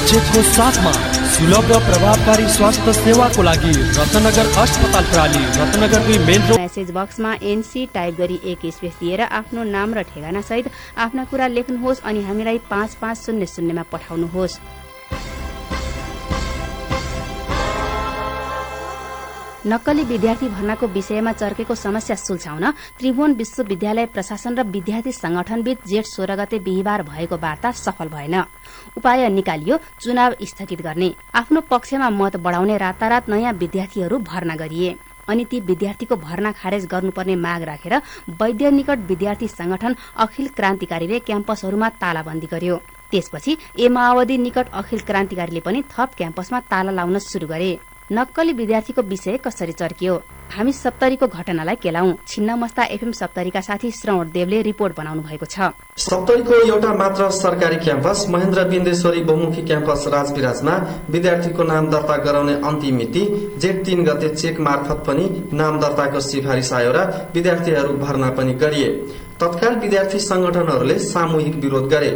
चेकको साथमा सुलभ र प्रभावकारी स्वास्थ्य सेवाको लागि रत्नगर अस्पताल प्रणाली रत्नगर दुई मेन रोड मेसेज बक्समा एनसी टाइप गरी एक स्पेस दिएर आफ्नो नाम र ठेगाना सहित आफ्ना कुरा लेख्नुहोस् अनि हामीलाई पाँच पाँच शून्य शून्यमा पठाउनुहोस्। नक्कली विद्यार्थी भर्नाको विषयमा चर्केको समस्या सुल्झाउन त्रिभुवन विश्वविद्यालय प्रशासन र विद्यार्थी संगठनबीच जेठ सोह्र गते बिहिबार भएको वार्ता सफल भएन। उपाय निकालियो चुनाव स्थगित गर्ने। आफ्नो पक्षमा मत बढ़ाउने रातारात नयाँ विद्यार्थीहरू भर्ना गरिए। अनि ती विद्यार्थीको भर्ना खारेज गर्नुपर्ने माग राखेर वैद्य निकट विद्यार्थी संगठन अखिल क्रान्तिकारीले क्याम्पसहरूमा तालाबन्दी गर्यो। त्यसपछि ए माओवादी निकट अखिल क्रान्तिकारीले पनि थप क्याम्पसमा ताला लाउन शुरू गरे। नक्कली विद्यार्थीको विषय कसरी चर्कियो? हामी सप्तरीको घटनालाई केलाउ। छिन्नमस्ता एफएम सप्तरीका साथी श्रवण देवले रिपोर्ट बनाउनु भएको छ। सप्तरीको एउटा मात्र सरकारी क्याम्पस महेन्द्र बिन्देश्वरी बहुमुखी क्याम्पस राजविराजमा विद्यार्थीको नाम दर्ता गराउने अन्तिम मिति जेठ तीन गते चेक मार्फत पनि नाम दर्ताको सिफारिस आयो र विद्यार्थीहरू भर्ना पनि गरिए। तत्काल विद्यार्थी संगठनहरूले सामूहिक विरोध गरे।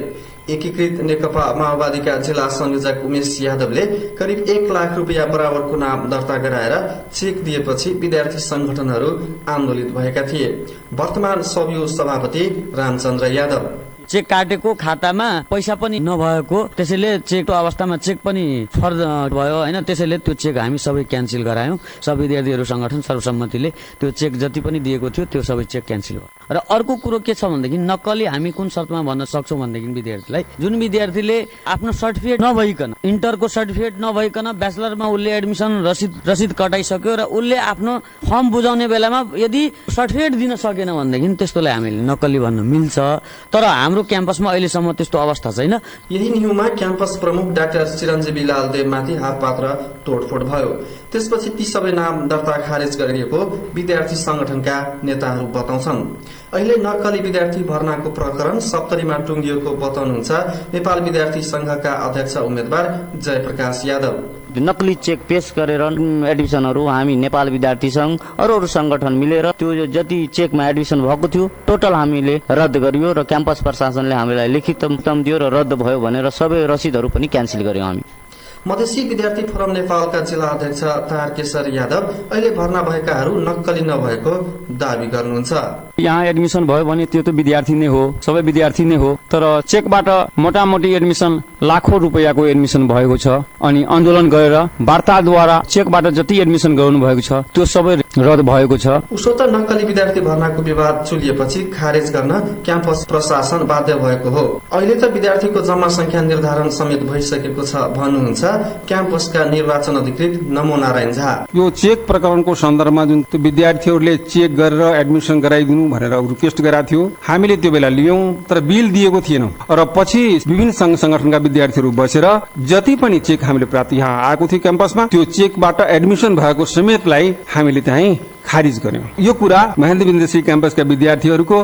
एकीकृत नेकपा माओवादीका जिल्ला संयोजक उमेश यादवले करिब एक लाख रुपियाँ बराबरको नाम दर्ता गराएर चेक दिएपछि विद्यार्थी संगठनहरू आन्दोलित भएका थिए। वर्तमान सबयु सभापति रामचन्द्र यादव। चेक काटेको खातामा पैसा पनि नभएको त्यसैले चेकको अवस्थामा चेक पनि फर्द भयो होइन? त्यसैले त्यो चेक हामी सबै क्यान्सल गरायौँ। सब विद्यार्थीहरू संगठन सर्वसम्मतिले त्यो चेक जति पनि दिएको थियो त्यो सबै चेक क्यान्सल भयो। र अर्को कुरो के छ भनेदेखि नक्कली हामी कुन शर्तमा भन्न सक्छौँ भनेदेखि विद्यार्थीलाई जुन विद्यार्थीले आफ्नो सर्टिफिकेट नभइकन इन्टरको सर्टिफिकेट नभइकन ब्याचलरमा उसले एडमिसन रसिद रसिद कटाइसक्यो र उसले आफ्नो फर्म बुझाउने बेलामा यदि सर्टिफिकेट दिन सकेन भनेदेखि त्यस्तोलाई हामीले नक्कली भन्न मिल्छ। तर हाम्रो क्याम्पसमा अहिलेसम्म त्यस्तो अवस्था छैन। यही न्युमा क्याम्पस प्रमुख डाक्टर चिरञ्जीवी लाल देवमाथि हातपात र तोडफोड भयो त्यसपछि ती सबै नाम दर्ता खारेज गरिएको विद्यार्थी संगठनका नेताहरू बताउँछन्। अहिले नक्कली विद्यार्थी भर्नाको प्रकरण सप्तरीमा टुङ्गिएको बताउनुहुन्छ। नेपाल विद्यार्थी संघका अध्यक्ष उम्मेद्वार जयप्रकाश यादव। नक्कली चेक पेश गरेर एडमिसनहरू हामी नेपाल विद्यार्थी सङ्घ अरू अरू संगठन मिलेर त्यो जति चेकमा एडमिसन भएको थियो टोटल हामीले रद्द गरियो र क्याम्पस प्रशासनले हामीलाई लिखित दियो र रद्द भयो भनेर सबै रसिदहरू पनि क्यान्सल गर्यौँ हामी। मधेसी विद्यार्थी फोरम नेपालका जिल्ला अध्यक्ष तारकेश्वर यादव अहिले भर्ना भएकाहरू नक्कली नभएको दावी गर्नुहुन्छ। यहाँ एडमिसन भयो भने त्यो त विद्यार्थी नै हो सबै विद्यार्थी नै हो तर चेकबाट मोटामोटी एडमिसन लाखौँ रुपियाँको एडमिसन भएको छ अनि आन्दोलन गरेर वार्ताद्वारा चेकबाट जति एडमिसन गराउनु भएको छ त्यो सबै रद्द भएको छ। उसो त नक्कली विद्यार्थी भर्नाको विवाद चुलिएपछि खारेज गर्न क्याम्पस प्रशासन बाध्य भएको हो। अहिले त विद्यार्थीको जम्मा संख्या निर्धारण समेत भइसकेको छ भन्नुहुन्छ क्याम्पसका निर्वाचन अधिकृत नमो नारायण झा। यो चेक प्रकरणको सन्दर्भमा जुन विद्यार्थीहरूले चेक गरेर एडमिसन गराइदिनु भनेर रिक्वेस्ट गरेका थियो हामीले त्यो बेला लियौं तर बिल दिएको थिएनौं। र पछि विभिन्न संघ संगठनका विद्यार्थीहरू बसेर जति पनि चेक हामीले प्राप्त यहाँ आएको थियो क्याम्पसमा त्यो चेकबाट एडमिसन भएको समेतलाई हामीले त्यहीँ खारिज गर्यौं। यो कुरा महेन्द्र बिन्देश्री क्याम्पसका विद्यार्थीहरूको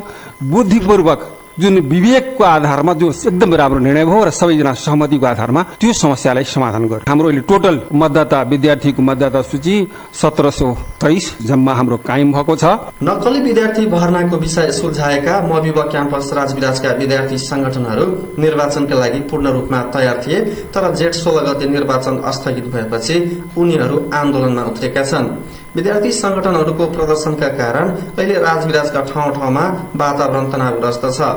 बुद्धिपूर्वक जुन विवेकको आधारमा जो एकदम राम्रो निर्णय भयो र सबैजना सहमतिको आधारमा त्यो समस्यालाई समाधान गर्यो। हाम्रो अहिले टोटल मतदाता विद्यार्थीको मतदाता सूची सत्र सौ तेइस जम्मा हाम्रो कायम भएको छ। नक्कली विद्यार्थी भर्नाको विषय सुल्झाएका मविव क्याम्पस राजविराजका विद्यार्थी संगठनहरू निर्वाचनका लागि पूर्ण रूपमा तयार थिए तर जेठ सोह्र गते निर्वाचन स्थगित भएपछि उनीहरू आन्दोलनमा उत्रेका छन्। विद्यार्थी संगठनहरूको प्रदर्शनका कारण अहिले राजविराजका ठाउँ ठाउँमा वातावरण तनावग्रस्त छ।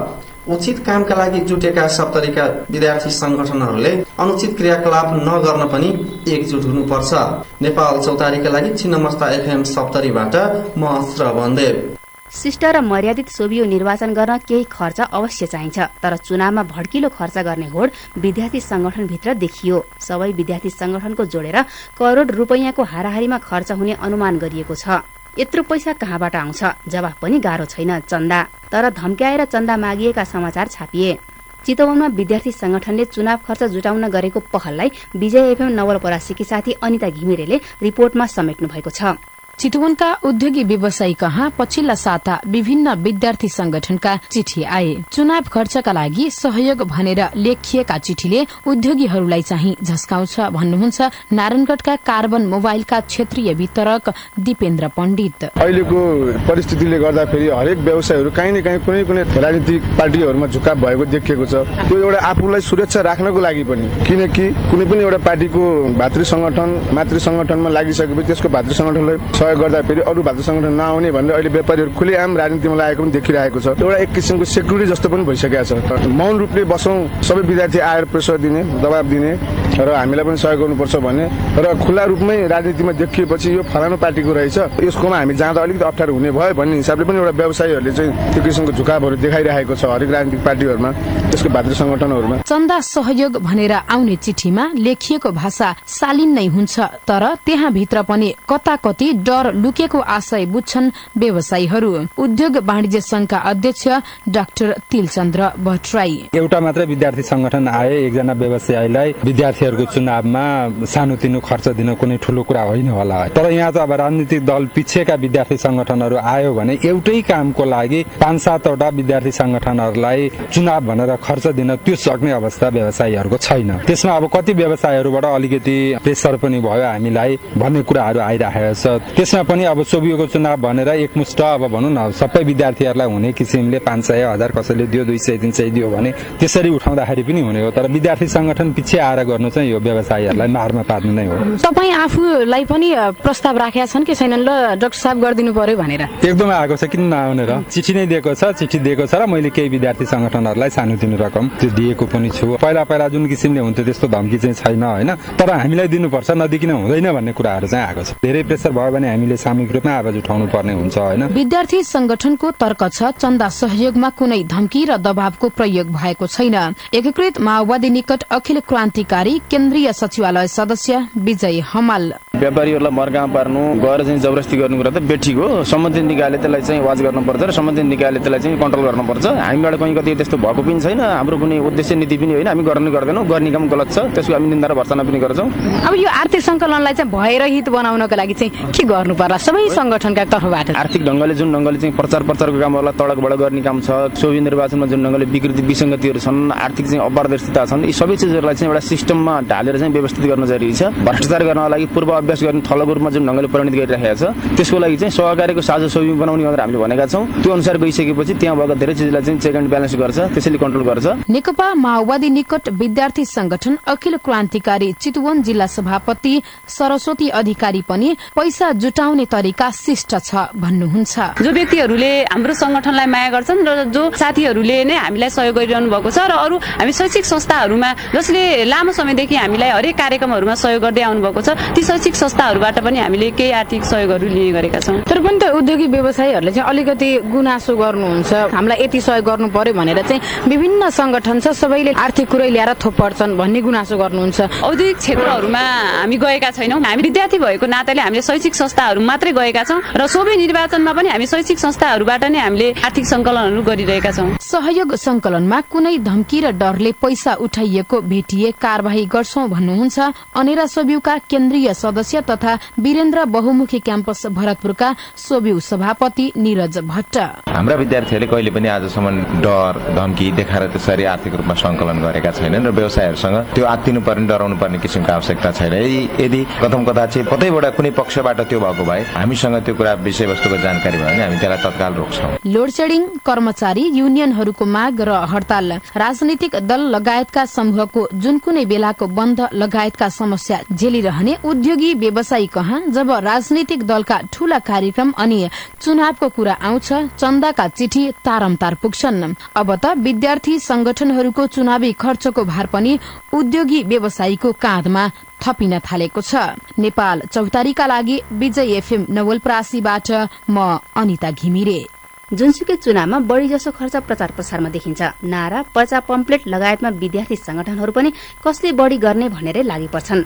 उचित कामका लागि जुटेका सप्तरीका विद्यार्थी संगठनहरूले अनुचित क्रियाकलाप नगर्न पनि एकजुट हुनुपर्छ। नेपाल चौतारीका लागि छिन्नमस्ता एफएम सप्तरीबाट म श्रवणदेव शिष्ट र मर्यादित सोभियो निर्वाचन गर्न केही खर्च अवश्य चाहिन्छ। तर चुनावमा भड्किलो खर्च गर्ने होड विद्यार्थी संगठनभित्र देखियो। सबै विद्यार्थी संगठनको जोडेर करोड़ रूपैयाँको हाराहारीमा खर्च हुने अनुमान गरिएको छ। यत्रो पैसा कहाँबाट आउँछ? जवाफ पनि गाह्रो छैन चन्दा। तर धम्क्याएर चन्दा मागिएका समाचार छापिए। चितवनमा विद्यार्थी संगठनले चुनाव खर्च जुटाउन गरेको पहललाई विजय एफएम नवलपरासीकी साथी अनिता घिमिरेले रिपोर्टमा समेट्नु भएको छ। चितवनका उद्योगी व्यवसायी कहाँ पछिल्ला साता विभिन्न विद्यार्थी संगठनका चिठी आए। चुनाव खर्चका लागि सहयोग भनेर लेखिएका चिठीले उद्योगीहरूलाई चाहिँ झस्काउँछ। भन्नुहुन्छ नारायणगढ़का कार्बन मोबाइलका क्षेत्रीय वितरक दिपेन्द्र पण्डित। अहिलेको परिस्थितिले गर्दाखेरि हरेक व्यवसायहरू काहीँ न काहीँ कुनै कुनै राजनीतिक पार्टीहरूमा झुकाव भएको देखिएको छ। त्यो एउटा आफूलाई सुरक्षा राख्नको लागि पनि। किनकि कुनै पनि एउटा पार्टीको भातृ संगठन मातृ संगठनमा लागिसकेपछि त्यसको भातृ संगठनलाई सहयोग गर्दाखेरि अरू भातृ संगठन नआउने भनेर अहिले व्यापारीहरू खुलेआम राजनीतिमा लागेको पनि देखिरहेको छ। एउटा एक किसिमको सेक्युरिटी जस्तो पनि भइसकेको छ। मौन रूपले बसौँ सबै विद्यार्थी आएर प्रेसर दिने दबाब दिने र हामीलाई पनि सहयोग गर्नुपर्छ भन्ने र खुल्ला रूपमै राजनीतिमा देखिएपछि यो फलानु पार्टीको रहेछ यसकोमा हामी जाँदा अलिकति अप्ठ्यारो हुने भयो भन्ने हिसाबले पनि एउटा व्यवसायीहरूले चाहिँ त्यो किसिमको झुकावहरू देखाइरहेको छ हरेक राजनीतिक पार्टीहरूमा त्यसको भातृ संगठनहरूमा चन्दा सहयोग भनेर आउने चिठीमा लेखिएको भाषा शालीन नै हुन्छ तर त्यहाँ भित्र पनि कता कति डर लुकेको आशय बुझ्छन् व्यवसायीहरू। उद्योग वाणिज्य संघका अध्यक्ष डाक्टर तिलचन्द्र भट्टराई। एउटा मात्रै विद्यार्थी संगठन आए एकजना व्यवसायीलाई विद्यार्थीहरूको चुनावमा सानोतिनो खर्च दिन कुनै ठुलो कुरा होइन होला। तर यहाँ त अब राजनीतिक दल पिछेका विद्यार्थी संगठनहरू आयो भने एउटै कामको लागि पाँच सातवटा विद्यार्थी संगठनहरूलाई चुनाव भनेर खर्च दिन त्यो सक्ने अवस्था व्यवसायीहरूको छैन। त्यसमा अब कति व्यवसायहरूबाट अलिकति प्रेसर पनि भयो हामीलाई भन्ने कुराहरू आइरहेको छ। त्यसमा पनि अब सोभियोको चुनाव भनेर एकमुष्ट अब भनौँ न सबै विद्यार्थीहरूलाई हुने किसिमले पाँच सय हजार कसैले दियो दुई सय तिन सय दियो भने त्यसरी उठाउँदाखेरि पनि हुने हो। तर विद्यार्थी संगठन पछि आएर गर्नु चाहिँ यो व्यवसायीहरूलाई मारमा पार्नु नै हो। तपाईँ आफूलाई पनि प्रस्ताव राखेका छन् कि छैनन्? ल डाक्टर साहब गरिदिनु पर्यो भनेर। एकदमै आएको छ किन नआउने र चिठी नै दिएको छ चिठी दिएको छ र मैले केही विद्यार्थी संगठनहरूलाई सानोतिनो रकम त्यो दिएको पनि छु। पहिला पहिला जुन किसिमले हुन्थ्यो त्यस्तो धम्की चाहिँ छैन होइन? तर हामीलाई दिनुपर्छ नदिकिन हुँदैन भन्ने कुराहरू चाहिँ आएको छ। धेरै प्रेसर भयो भने हामीले सामूहिक रूपमा आवाज उठाउनु पर्ने हुन्छ होइन? विद्यार्थी संगठनको तर्क छ चन्दा सहयोगमा कुनै धम्की र दबावको प्रयोग भएको छैन। एकीकृत माओवादी निकट अखिल क्रान्तिकारी केन्द्रीय सचिवालय सदस्य विजय हमाल। व्यापारीहरूलाई मर्का पार्नु गएर चाहिँ जबरजस्ती गर्नु कुरा त बेठिक हो। सम्बन्धित निकायले त्यसलाई चाहिँ वाच गर्नुपर्छ र सम्बन्धित निकायले त्यसलाई चाहिँ कन्ट्रोल गर्नुपर्छ। हामीबाट कहीँ कति त्यस्तो भएको पनि छैन। हाम्रो कुनै उद्देश्य नीति पनि होइन। हामी गर्न गर्दैनौँ। गर्ने काम गलत छ। त्यसको हामी निन्दा र भर्सना पनि गर्छौँ। अब यो आर्थिक संकलनलाई चाहिँ भएर हित बनाउनको लागि चाहिँ के गर्नु पर्ला सबै संगठनका तर्फबाट। आर्थिक ढङ्गले जुन ढङ्गले चाहिँ प्रचार प्रचारको कामहरूलाई तडकबाट गर्ने काम छ सोभि निर्वाचनमा जुन ढङ्गले विकृति विसङ्गतिहरू छन् आर्थिक चाहिँ अपारदर्शिता छन् यी सबै चिजहरूलाई चाहिँ एउटा सिस्टममा ढालेर चाहिँ व्यवस्थित गर्न जरुरी छ। भ्रष्टाचार गर्नको लागि पूर्व अभ्यास गर्ने थलोको रूपमा जुन ढङ्गले परिणत गरिरहेको छ त्यसको लागि चाहिँ सहकारीको साझा सोभि बनाउने भनेर हामीले भनेका छौँ। त्यो अनुसार गइसकेपछि त्यहाँ भएको धेरै चिजलाई चाहिँ चेक एन्ड ब्यालेन्स गर्छ त्यसैले कन्ट्रोल गर्छ। नेकपा माओवादी निकट विद्यार्थी संगठन अखिल क्रान्तिकारी चितवन जिल्ला सभापति सरस्वती अधिकारी पनि पैसा जुटाउने तरिका शिष्ट छ भन्नुहुन्छ। जो व्यक्तिहरूले हाम्रो संगठनलाई माया गर्छन् र जो साथीहरूले नै हामीलाई सहयोग गरिरहनु भएको छ र अरू हामी शैक्षिक संस्थाहरूमा जसले लामो समयदेखि हामीलाई हरेक कार्यक्रमहरूमा सहयोग गर्दै आउनुभएको छ। ती शैक्षिक संस्थाहरूबाट पनि हामीले केही आर्थिक सहयोगहरू लिने गरेका छौँ। तर पनि त उद्योगी व्यवसायीहरूले चाहिँ अलिकति गुनासो गर्नुहुन्छ। हामीलाई यति सहयोग गर्नु पर्यो भनेर चाहिँ विभिन्न संगठन छ सबैले आर्थिक कुरै ल्याएर थोप पर्छन् भन्ने गुनासो गर्नुहुन्छ। औद्योगिक क्षेत्रहरूमा हामी गएका छैनौँ। हामी विद्यार्थी भएको नाताले हामीले शैक्षिक संस्थाहरू मात्रै गएका छौँ र सोभि निर्वाचनमा पनि हामी शैक्षिक संस्थाहरूबाट नै हामीले आर्थिक संकलनहरू गरिरहेका छौँ। सहयोग संकलनमा कुनै धम्की र डरले पैसा उठाइएको भेटिए कार्यवाही गर्छौं भन्नुहुन्छ अनेरा सोब्युका केन्द्रीय सदस्य तथा वीरेन्द्र बहुमुखी क्याम्पस भरतपुरका सोब्यू सभापति निरज भट्ट। हाम्रा विद्यार्थीहरूले कहिले पनि आजसम्म डर धम्की देखाएर त्यसरी आर्थिक रूपमा संकलन गरेका छैनन् र व्यवसायहरूसँग त्यो आत्तिनु पर्ने डराउनु पर्ने किसिमको आवश्यकता छैन। यदि कथम कथा चाहिँ कतैबाट कुनै पक्षबाट त्यो भएको भए हामीसँग त्यो कुरा विषयवस्तुको जानकारी भयो भने हामी त्यसलाई तत्काल रोक्छौँ। लोड सेडिङ कर्मचारी युनियनहरूको माग र हड़ताल। राजनीतिक दल लगायतका समूहको जुन कुनै बेलाको बन्द लगायतका समस्या झेलिरहने उद्योगी व्यवसायी कहाँ? जब राजनीतिक दलका ठूला कार्यक्रम अनि चुनावको कुरा आउँछ चन्दाका चिठी तारमतार पुग्छन्। अब त विद्यार्थी संगठनहरूको चुनावी खर्चको भार पनि उद्योगी व्यवसायीको काँधमा थपिन थालेको छ। नेपाल चौतारीका लागि विजय एफएम नवलप्रासीबाट म अनिता घिमिरे। जुनसुकै चुनावमा बढ़ी जसो खर्च प्रचार प्रसारमा देखिन्छ। नारा पर्चा पम्पलेट लगायतमा विद्यार्थी संगठनहरू पनि कसले बढ़ी गर्ने भनेरै लागि पर्छन्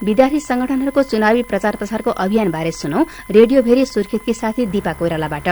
विद्यार्थी संगठनहरूको चुनावी प्रचार प्रसारको अभियान बारे सुनौ रेडियो भेरी सुर्खेतकी साथी दिपा कोइरालाबाट।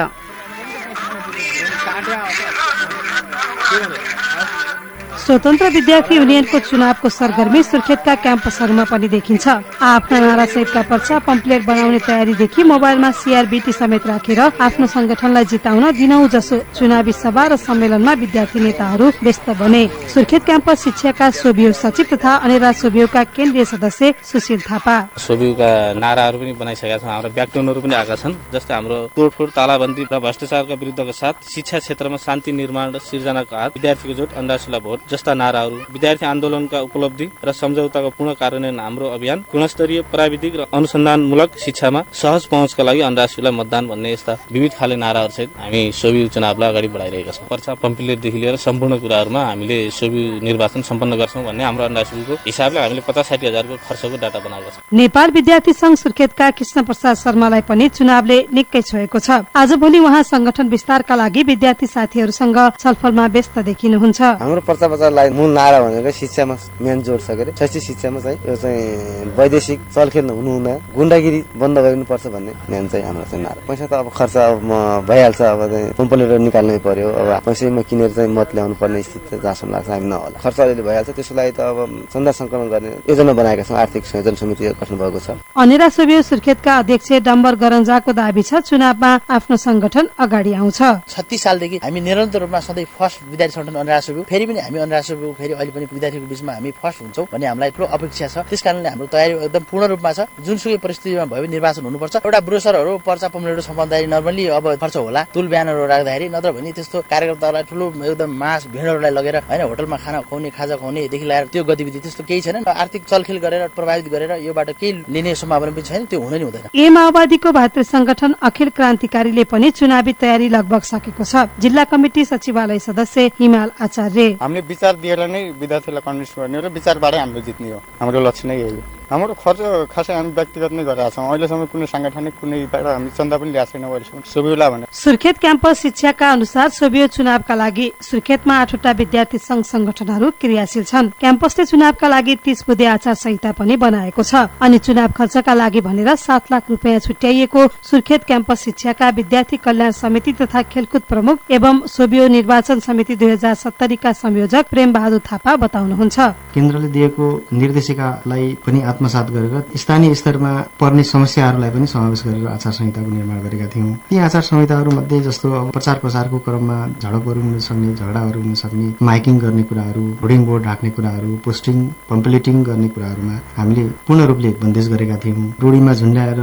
स्वतन्त्र विद्यार्थी युनियनको चुनावको सरगर्मी सुर्खेतका क्याम्पसहरूमा पनि देखिन्छ। आफ्ना नारा सहितका पर्चा पम्पलेट बनाउने तयारीदेखि मोबाइलमा सिआरबिटी समेत राखेर आफ्नो संगठनलाई जिताउन दिनौ जसो चुनावी सभा र सम्मेलनमा विद्यार्थी नेताहरू व्यस्त बने। सुर्खेत क्याम्पस शिक्षाका सोभियो सचिव तथा अनेरा सोभियोका केन्द्रीय सदस्य सुशील थापा। सोभियोका नाराहरू पनि बनाइसकेका छौँ हाम्रो व्याकटनहरू पनि आएका छन् जस्तै हाम्रो तोडफोड तालाबन्दी र भ्रष्टाचारका विरुद्धको साथ शिक्षा क्षेत्रमा शान्ति निर्माण र सिर्जनाको हात विद्यार्थीको जोट अन्डासुला भोट जस्ता नाराहरू विद्यार्थी आन्दोलनका उपलब्धि र सम्झौताको पूर्ण कार्यान्वयन हाम्रो अभियान गुणस्तरीय प्राविधिक र अनुसन्धानमूलक शिक्षामा सहज पहुँचका लागि अन्डासुला मतदान भन्ने यस्ता विविध खाले नाराहरू सहित हामी सोभि चुनावलाई अगाडि बढाइरहेका छौँ। पर्चा पम्पलेटदेखि लिएर सम्पूर्ण कुराहरूमा हामीले सोभि निर्वाचन सम्पन्न गर्छौँ भन्ने हाम्रो अन्डासुलको हिसाबले हामीले पचास साठी हजारको खर्चको डाटा बनाएको छौँ। नेपाल विद्यार्थी संघ सुर्खेतका कृष्ण प्रसाद शर्मालाई पनि चुनावले निकै छोएको छ। आजभोलि उहाँ संगठन विस्तारका लागि विद्यार्थी साथीहरूसँग छलफलमा व्यस्त देखिनुहुन्छ। हाम्रो पर्चा बजारलाई मूल नारा भनेको शिक्षामा मेन जोड छ अरे। शैक्षिक शिक्षामा चाहिँ यो चाहिँ वैदेशिक चलखेल हुनुहुँदा गुन्डागिरी बन्द गरिनुपर्छ भन्ने मेन चाहिँ हाम्रो चाहिँ नारा। पैसा त अब खर्च अब म भइहाल्छ अब चाहिँ पम्पलेटर निकाल्नै पर्यो। अब पैसैमा किनेर चाहिँ मत ल्याउनु पर्ने स्थिति जहाँसम्म लाग्छ हामी नहोला। खर्च अलिअलि भइहाल्छ त्यसको लागि त अब चन्दा सङ्कलन गर्ने योजना बनाएका छौँ आर्थिक संयोजन समिति गठन भएको छ। अनेरा सोभियो सुर्खेतका अध्यक्ष डम्बर गरन्जाको दावी छ चुनावमा आफ्नो संगठन अगाडि आउँछ। छत्तिस सालदेखि हामी निरन्तर रूपमा सधैँ फर्स्ट विद्यार्थी संगठन अनुराग सुब्यू। फेरि पनि हामी अनुराग सुब्यू फेरि अहिले पनि विद्यार्थीको बिचमा हामी फर्स्ट हुन्छौँ भन्ने हामीलाई ठुलो अपेक्षा छ। त्यस कारणले हाम्रो तयारी एकदम पूर्ण रूपमा छ। जुनसुकै परिस्थितिमा भयो भने निर्वाचन हुनुपर्छ। एउटा ब्रोसरहरू पर्चा पम्पलेटहरू सम्बन्धी नर्मली अब खर्च होला। तुल बिहानहरू राख्दाखेरि नत्र भने त्यस्तो कार्यकर्तालाई ठुलो एकदम मास भिडहरूलाई लगेर होइन होटलमा खाना खुवाउने खाजा खुवाउनेदेखि लगाएर त्यो गतिविधि त्यस्तो केही छैन आर्थिक चलखेल गरेर प्रभावित गरेर योबाट केही लिने सम्भावना पनि छैन। त्यो हुन नि हुँदैन। ए माओवादीको भातृ संगठन अखिल क्रान्तिकारीले पनि चुनावी तयारी लगभग सकेको छ। जिल्ला कमिटी सचिवालय सदस्य हिमाल आचार्य। हामीले विचार दिएर नै विद्यार्थीलाई कन्भिन्स गर्ने र विचारबाटै हाम्रो जित्ने हो। हाम्रो लक्ष्य नै यही हो। हाम्रो खर्च खासै हामी व्यक्तिगत नै गरेका छौँ अहिलेसम्म कुनै साङ्गठनिक कुनैबाट हामी चन्दा पनि ल्याएको छैनौँ अहिलेसम्म सोभियोला भने सुर्खेत क्याम्पस शिक्षाका अनुसार सोभियो चुनावका लागि सुर्खेतमा आठवटा विद्यार्थी संघ संगठनहरू क्रियाशील छन् क्याम्पसले चुनावका लागि तीस बुधे आचार संहिता पनि बनाएको छ अनि चुनाव खर्चका लागि भनेर सात लाख रुपियाँ छुट्याइएको सुर्खेत क्याम्पस शिक्षाका विद्यार्थी कल्याण समिति तथा खेलकुद प्रमुख एवं सोभियो निर्वाचन समिति दुई हजार सत्तरीका संयोजक प्रेम बहादुर थापा बताउनुहुन्छ केन्द्रले दिएको निर्देशिकालाई पनि आत्मसात गरेर स्थानीय स्तरमा पर्ने समस्याहरूलाई पनि समावेश गरेर आचार संहिताको निर्माण गरेका थियौँ। ती आचार संहिताहरू मध्ये जस्तो अब प्रचार प्रसारको क्रममा झडपहरू हुन सक्ने झगडाहरू हुन सक्ने माइकिङ गर्ने कुराहरू होर्डिङ बोर्ड राख्ने कुराहरू पोस्टिङ पम्पलेटिङ गर्ने कुराहरूमा हामीले पूर्ण रूपले बन्देज गरेका थियौँ। रोडीमा झुन्ड्याएर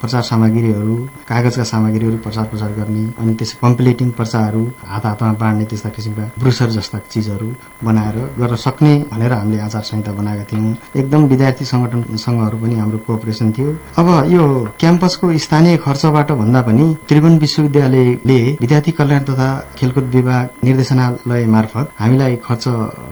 प्रचार सामग्रीहरू कागजका सामग्रीहरू प्रचार प्रसार गर्ने अनि त्यस पम्पलेटिङ पर्चाहरू हात हातमा बाँड्ने त्यस्ता किसिमका ब्रुसर जस्ता चिजहरू बनाएर गर्न सक्ने भनेर हामीले आचार संहिता बनाएका थियौँ। एकदम विद्यार्थी संगठन संघहरू पनि हाम्रो कोअपरेसन थियो। अब यो क्याम्पसको स्थानीय खर्चबाट भन्दा पनि त्रिभुवन विश्वविद्यालयले विद्यार्थी कल्याण तथा खेलकुद विभाग निर्देशनालय मार्फत हामीलाई खर्च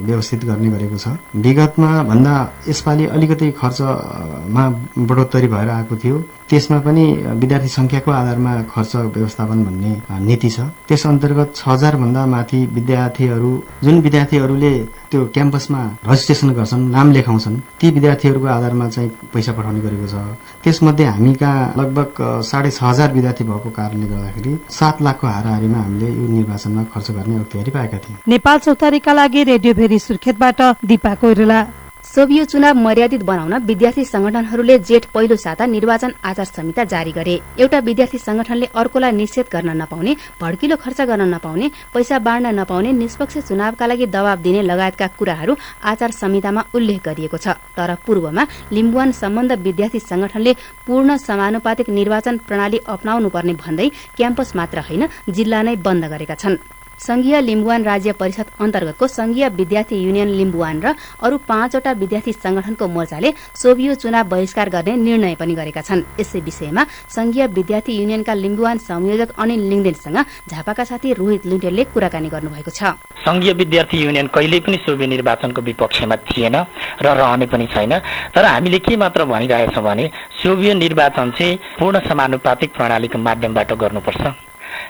व्यवस्थित गर्ने गरेको छ। विगतमा भन्दा यसपालि अलिकति खर्चमा बढोत्तरी भएर आएको थियो। त्यसमा पनि विद्यार्थी संख्याको आधारमा खर्च व्यवस्थापन भन्ने नीति छ। त्यस अन्तर्गत छ हजार भन्दा माथि विद्यार्थीहरू जुन विद्यार्थीहरूले त्यो क्याम्पसमा रजिस्ट्रेसन गर्छन् नाम लेखाउँछन् ती विद्यार्थीहरूको आधारमा चाहिँ पैसा पठाउने गरेको छ। त्यसमध्ये हामी कहाँ लगभग साढे छ हजार विद्यार्थी भएको कारणले गर्दाखेरि सात लाखको हाराहारीमा हामीले यो निर्वाचनमा खर्च गर्ने अख्तियारी पाएका थियौँ। नेपाल चौतारीका लागि रेडियो भेरी सुर्खेतबाट दिपा कोइराला। सोभियो चुनाव मर्यादित बनाउन विद्यार्थी संगठनहरूले जेठ पहिलो साता निर्वाचन आचार संहिता जारी गरे। एउटा विद्यार्थी संगठनले अर्कोलाई निषेध गर्न नपाउने भड्किलो खर्च गर्न नपाउने पैसा बाँड्न नपाउने निष्पक्ष चुनावका लागि दबाव दिने लगायतका कुराहरू आचार संहितामा उल्लेख गरिएको छ। तर पूर्वमा लिम्बुवान सम्बन्ध विद्यार्थी संगठनले पूर्ण समानुपातिक निर्वाचन प्रणाली अप्नाउनु पर्ने भन्दै क्याम्पस मात्र होइन जिल्ला नै बन्द गरेका छन्। संघीय लिम्बुवान राज्य परिषद अन्तर्गतको संघीय विद्यार्थी युनियन लिम्बुवान र अरू पाँचवटा विद्यार्थी संगठनको मोर्चाले सोभियो चुनाव बहिष्कार गर्ने निर्णय पनि गरेका छन्। यसै विषयमा संघीय विद्यार्थी युनियनका लिम्बुवान संयोजक अनिल लिङदेनसँग झापाका साथी रोहित लुटेलले कुराकानी गर्नुभएको छ। संघीय विद्यार्थी युनियन कहिल्यै पनि सोभियो निर्वाचनको विपक्षमा थिएन र रहने पनि छैन। तर हामीले के मात्र भनिरहेछौँ भने सोभियो निर्वाचन चाहिँ पूर्ण समानुपातिक प्रणालीको माध्यमबाट गर्नुपर्छ।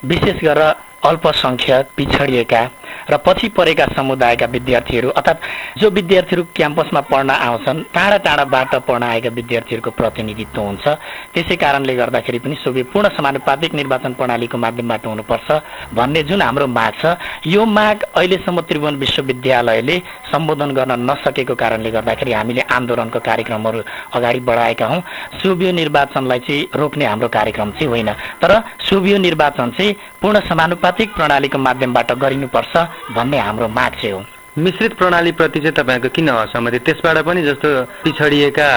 विशेष गरेर अल्पसंख्यक पिछडिएका र पछि परेका समुदायका विद्यार्थीहरू अर्थात् जो विद्यार्थीहरू क्याम्पसमा पढ्न आउँछन् टाढा टाढाबाट पढ्न आएका विद्यार्थीहरूको प्रतिनिधित्व हुन्छ। त्यसै कारणले गर्दाखेरि पनि सोभि पूर्ण समानुपातिक निर्वाचन प्रणालीको माध्यमबाट हुनुपर्छ भन्ने जुन हाम्रो माग छ। यो माग अहिलेसम्म त्रिभुवन विश्वविद्यालयले सम्बोधन गर्न नसकेको कारणले गर्दाखेरि हामीले आन्दोलनको कार्यक्रमहरू अगाडि बढाएका हौँ। सुबियो निर्वाचनलाई चाहिँ रोक्ने हाम्रो कार्यक्रम चाहिँ होइन। तर सुबियो निर्वाचन चाहिँ पूर्ण समानुपातिक प्रणालीको माध्यमबाट गरिनुपर्छ। भन्ने हाम्रो माग चाहिँ हो। मिश्रित प्रणालीप्रति चाहिँ तपाईँको किन असहमति? त्यसबाट पनि जस्तो पिछडिएका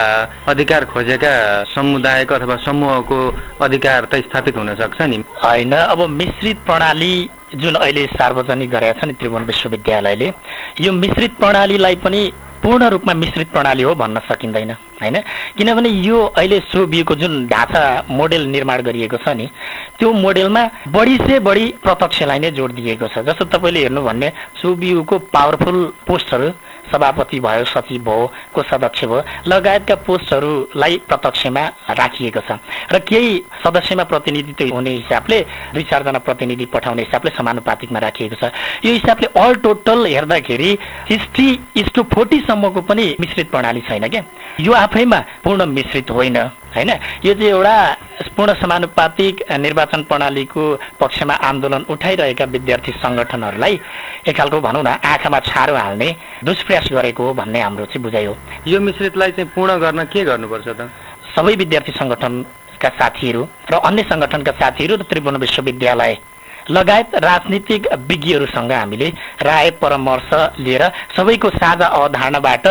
अधिकार खोजेका समुदायको अथवा समूहको अधिकार त स्थापित हुन सक्छ नि। होइन अब मिश्रित प्रणाली जुन अहिले सार्वजनिक गरेका छ नि त्रिभुवन विश्वविद्यालयले यो मिश्रित प्रणालीलाई पनि पूर्ण रूपमा मिश्रित प्रणाली हो भन्न सकिँदैन होइन? किनभने यो अहिले सोबिएको जुन ढाँचा मोडेल निर्माण गरिएको छ नि त्यो मोडेलमा बढी से बढी प्रत्यक्षलाई नै जोड दिएको छ। जस्तो तपाईँले हेर्नु भन्ने सोबियुको पावरफुल पोस्टहरू सभापति भयो सचिव भयो कोषाध्यक्ष भयो लगायतका पोस्टहरूलाई प्रत्यक्षमा राखिएको छ। र केही सदस्यमा प्रतिनिधित्व हुने हिसाबले दुई चारजना प्रतिनिधि पठाउने हिसाबले समानुपातिकमा राखिएको छ। यो हिसाबले अल टोटल हेर्दाखेरि इस टु फोर्टीसम्मको पनि मिश्रित प्रणाली छैन क्या? यो आफैमा पूर्ण मिश्रित होइन। होइन? यो चाहिँ एउटा पूर्ण समानुपातिक निर्वाचन प्रणालीको पक्षमा आन्दोलन उठाइरहेका विद्यार्थी सङ्गठनहरूलाई एक खालको भनौँ न आँखामा छारो हाल्ने दुष्प्रयास गरेको हो भन्ने हाम्रो चाहिँ बुझाइ हो। यो मिश्रितलाई चाहिँ पूर्ण गर्न के गर्नुपर्छ त? सबै विद्यार्थी सङ्गठनका साथीहरू र अन्य सङ्गठनका साथीहरू र त्रिभुवन विश्वविद्यालय लगायत राजनीतिक विज्ञहरूसँग हामीले राय परामर्श लिएर सबैको साझा अवधारणाबाट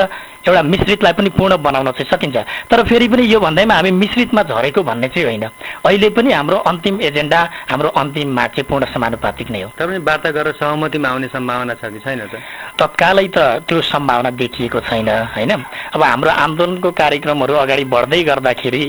एउटा मिश्रितलाई पनि पूर्ण बनाउन चाहिँ सकिन्छ। तर फेरि पनि यो भन्दैमा हामी मिश्रितमा झरेको भन्ने चाहिँ होइन। अहिले पनि हाम्रो अन्तिम एजेन्डा हाम्रो अन्तिम माग चाहिँ पूर्ण समानुपातिक नै हो। तपाईँ वार्ता गरेर सहमतिमा आउने सम्भावना छ कि छैन त? तत्कालै त त्यो सम्भावना देखिएको छैन होइन? अब हाम्रो आन्दोलनको कार्यक्रमहरू अगाडि बढ्दै गर्दाखेरि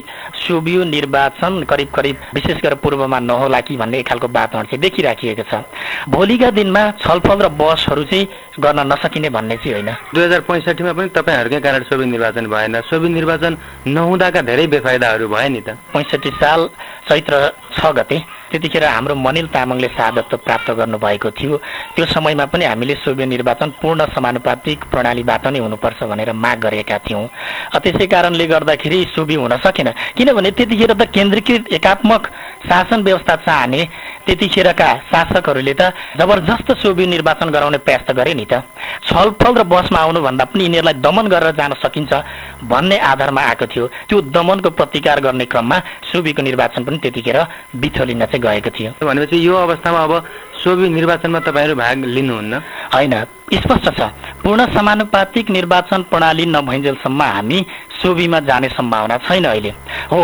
सोभियो निर्वाचन करिब करिब विशेष गरेर पूर्वमा नहोला कि भन्ने खालको वातावरण चाहिँ देखिराखिएको छ। भोलिका दिनमा छलफल र बहसहरू चाहिँ गर्न नसकिने भन्ने चाहिँ होइन। दुई हजार पैँसठीमा पनि तपाईँहरूकै कारण सोभि निर्वाचन भएन। सोभि निर्वाचन नहुँदाका धेरै बेफाइदाहरू भए नि त। पैँसठी साल चैत्र छ गते त्यतिखेर हाम्रो मनिल तामाङले शहादत्व प्राप्त गर्नुभएको थियो। त्यो समयमा पनि हामीले सोभि निर्वाचन पूर्ण समानुपातिक प्रणालीबाट नै हुनुपर्छ भनेर माग गरेका थियौँ। त्यसै कारणले गर्दाखेरि सोभि हुन सकेन। किनभने त्यतिखेर त केन्द्रीकृत एकात्मक शासन व्यवस्था चाहने त्यतिखेरका शासकहरूले त जबरजस्त सोभि निर्वाचन गराउने प्रयास त गरे नि त। छलफल र बसमा आउनुभन्दा पनि यिनीहरूलाई दमन गरेर जान सकिन्छ भन्ने आधारमा आएको थियो। त्यो दमनको प्रतिकार गर्ने क्रममा सोभीको निर्वाचन पनि त्यतिखेर बिथोलिन चाहिँ गएको थियो। भनेपछि यो अवस्थामा अब सोभि निर्वाचनमा तपाईँहरू भाग लिनुहुन्न। होइन स्पष्ट छ। पूर्ण समानुपातिक निर्वाचन प्रणाली नभइन्जेलसम्म हामी सोभीमा जाने सम्भावना छैन अहिले। हो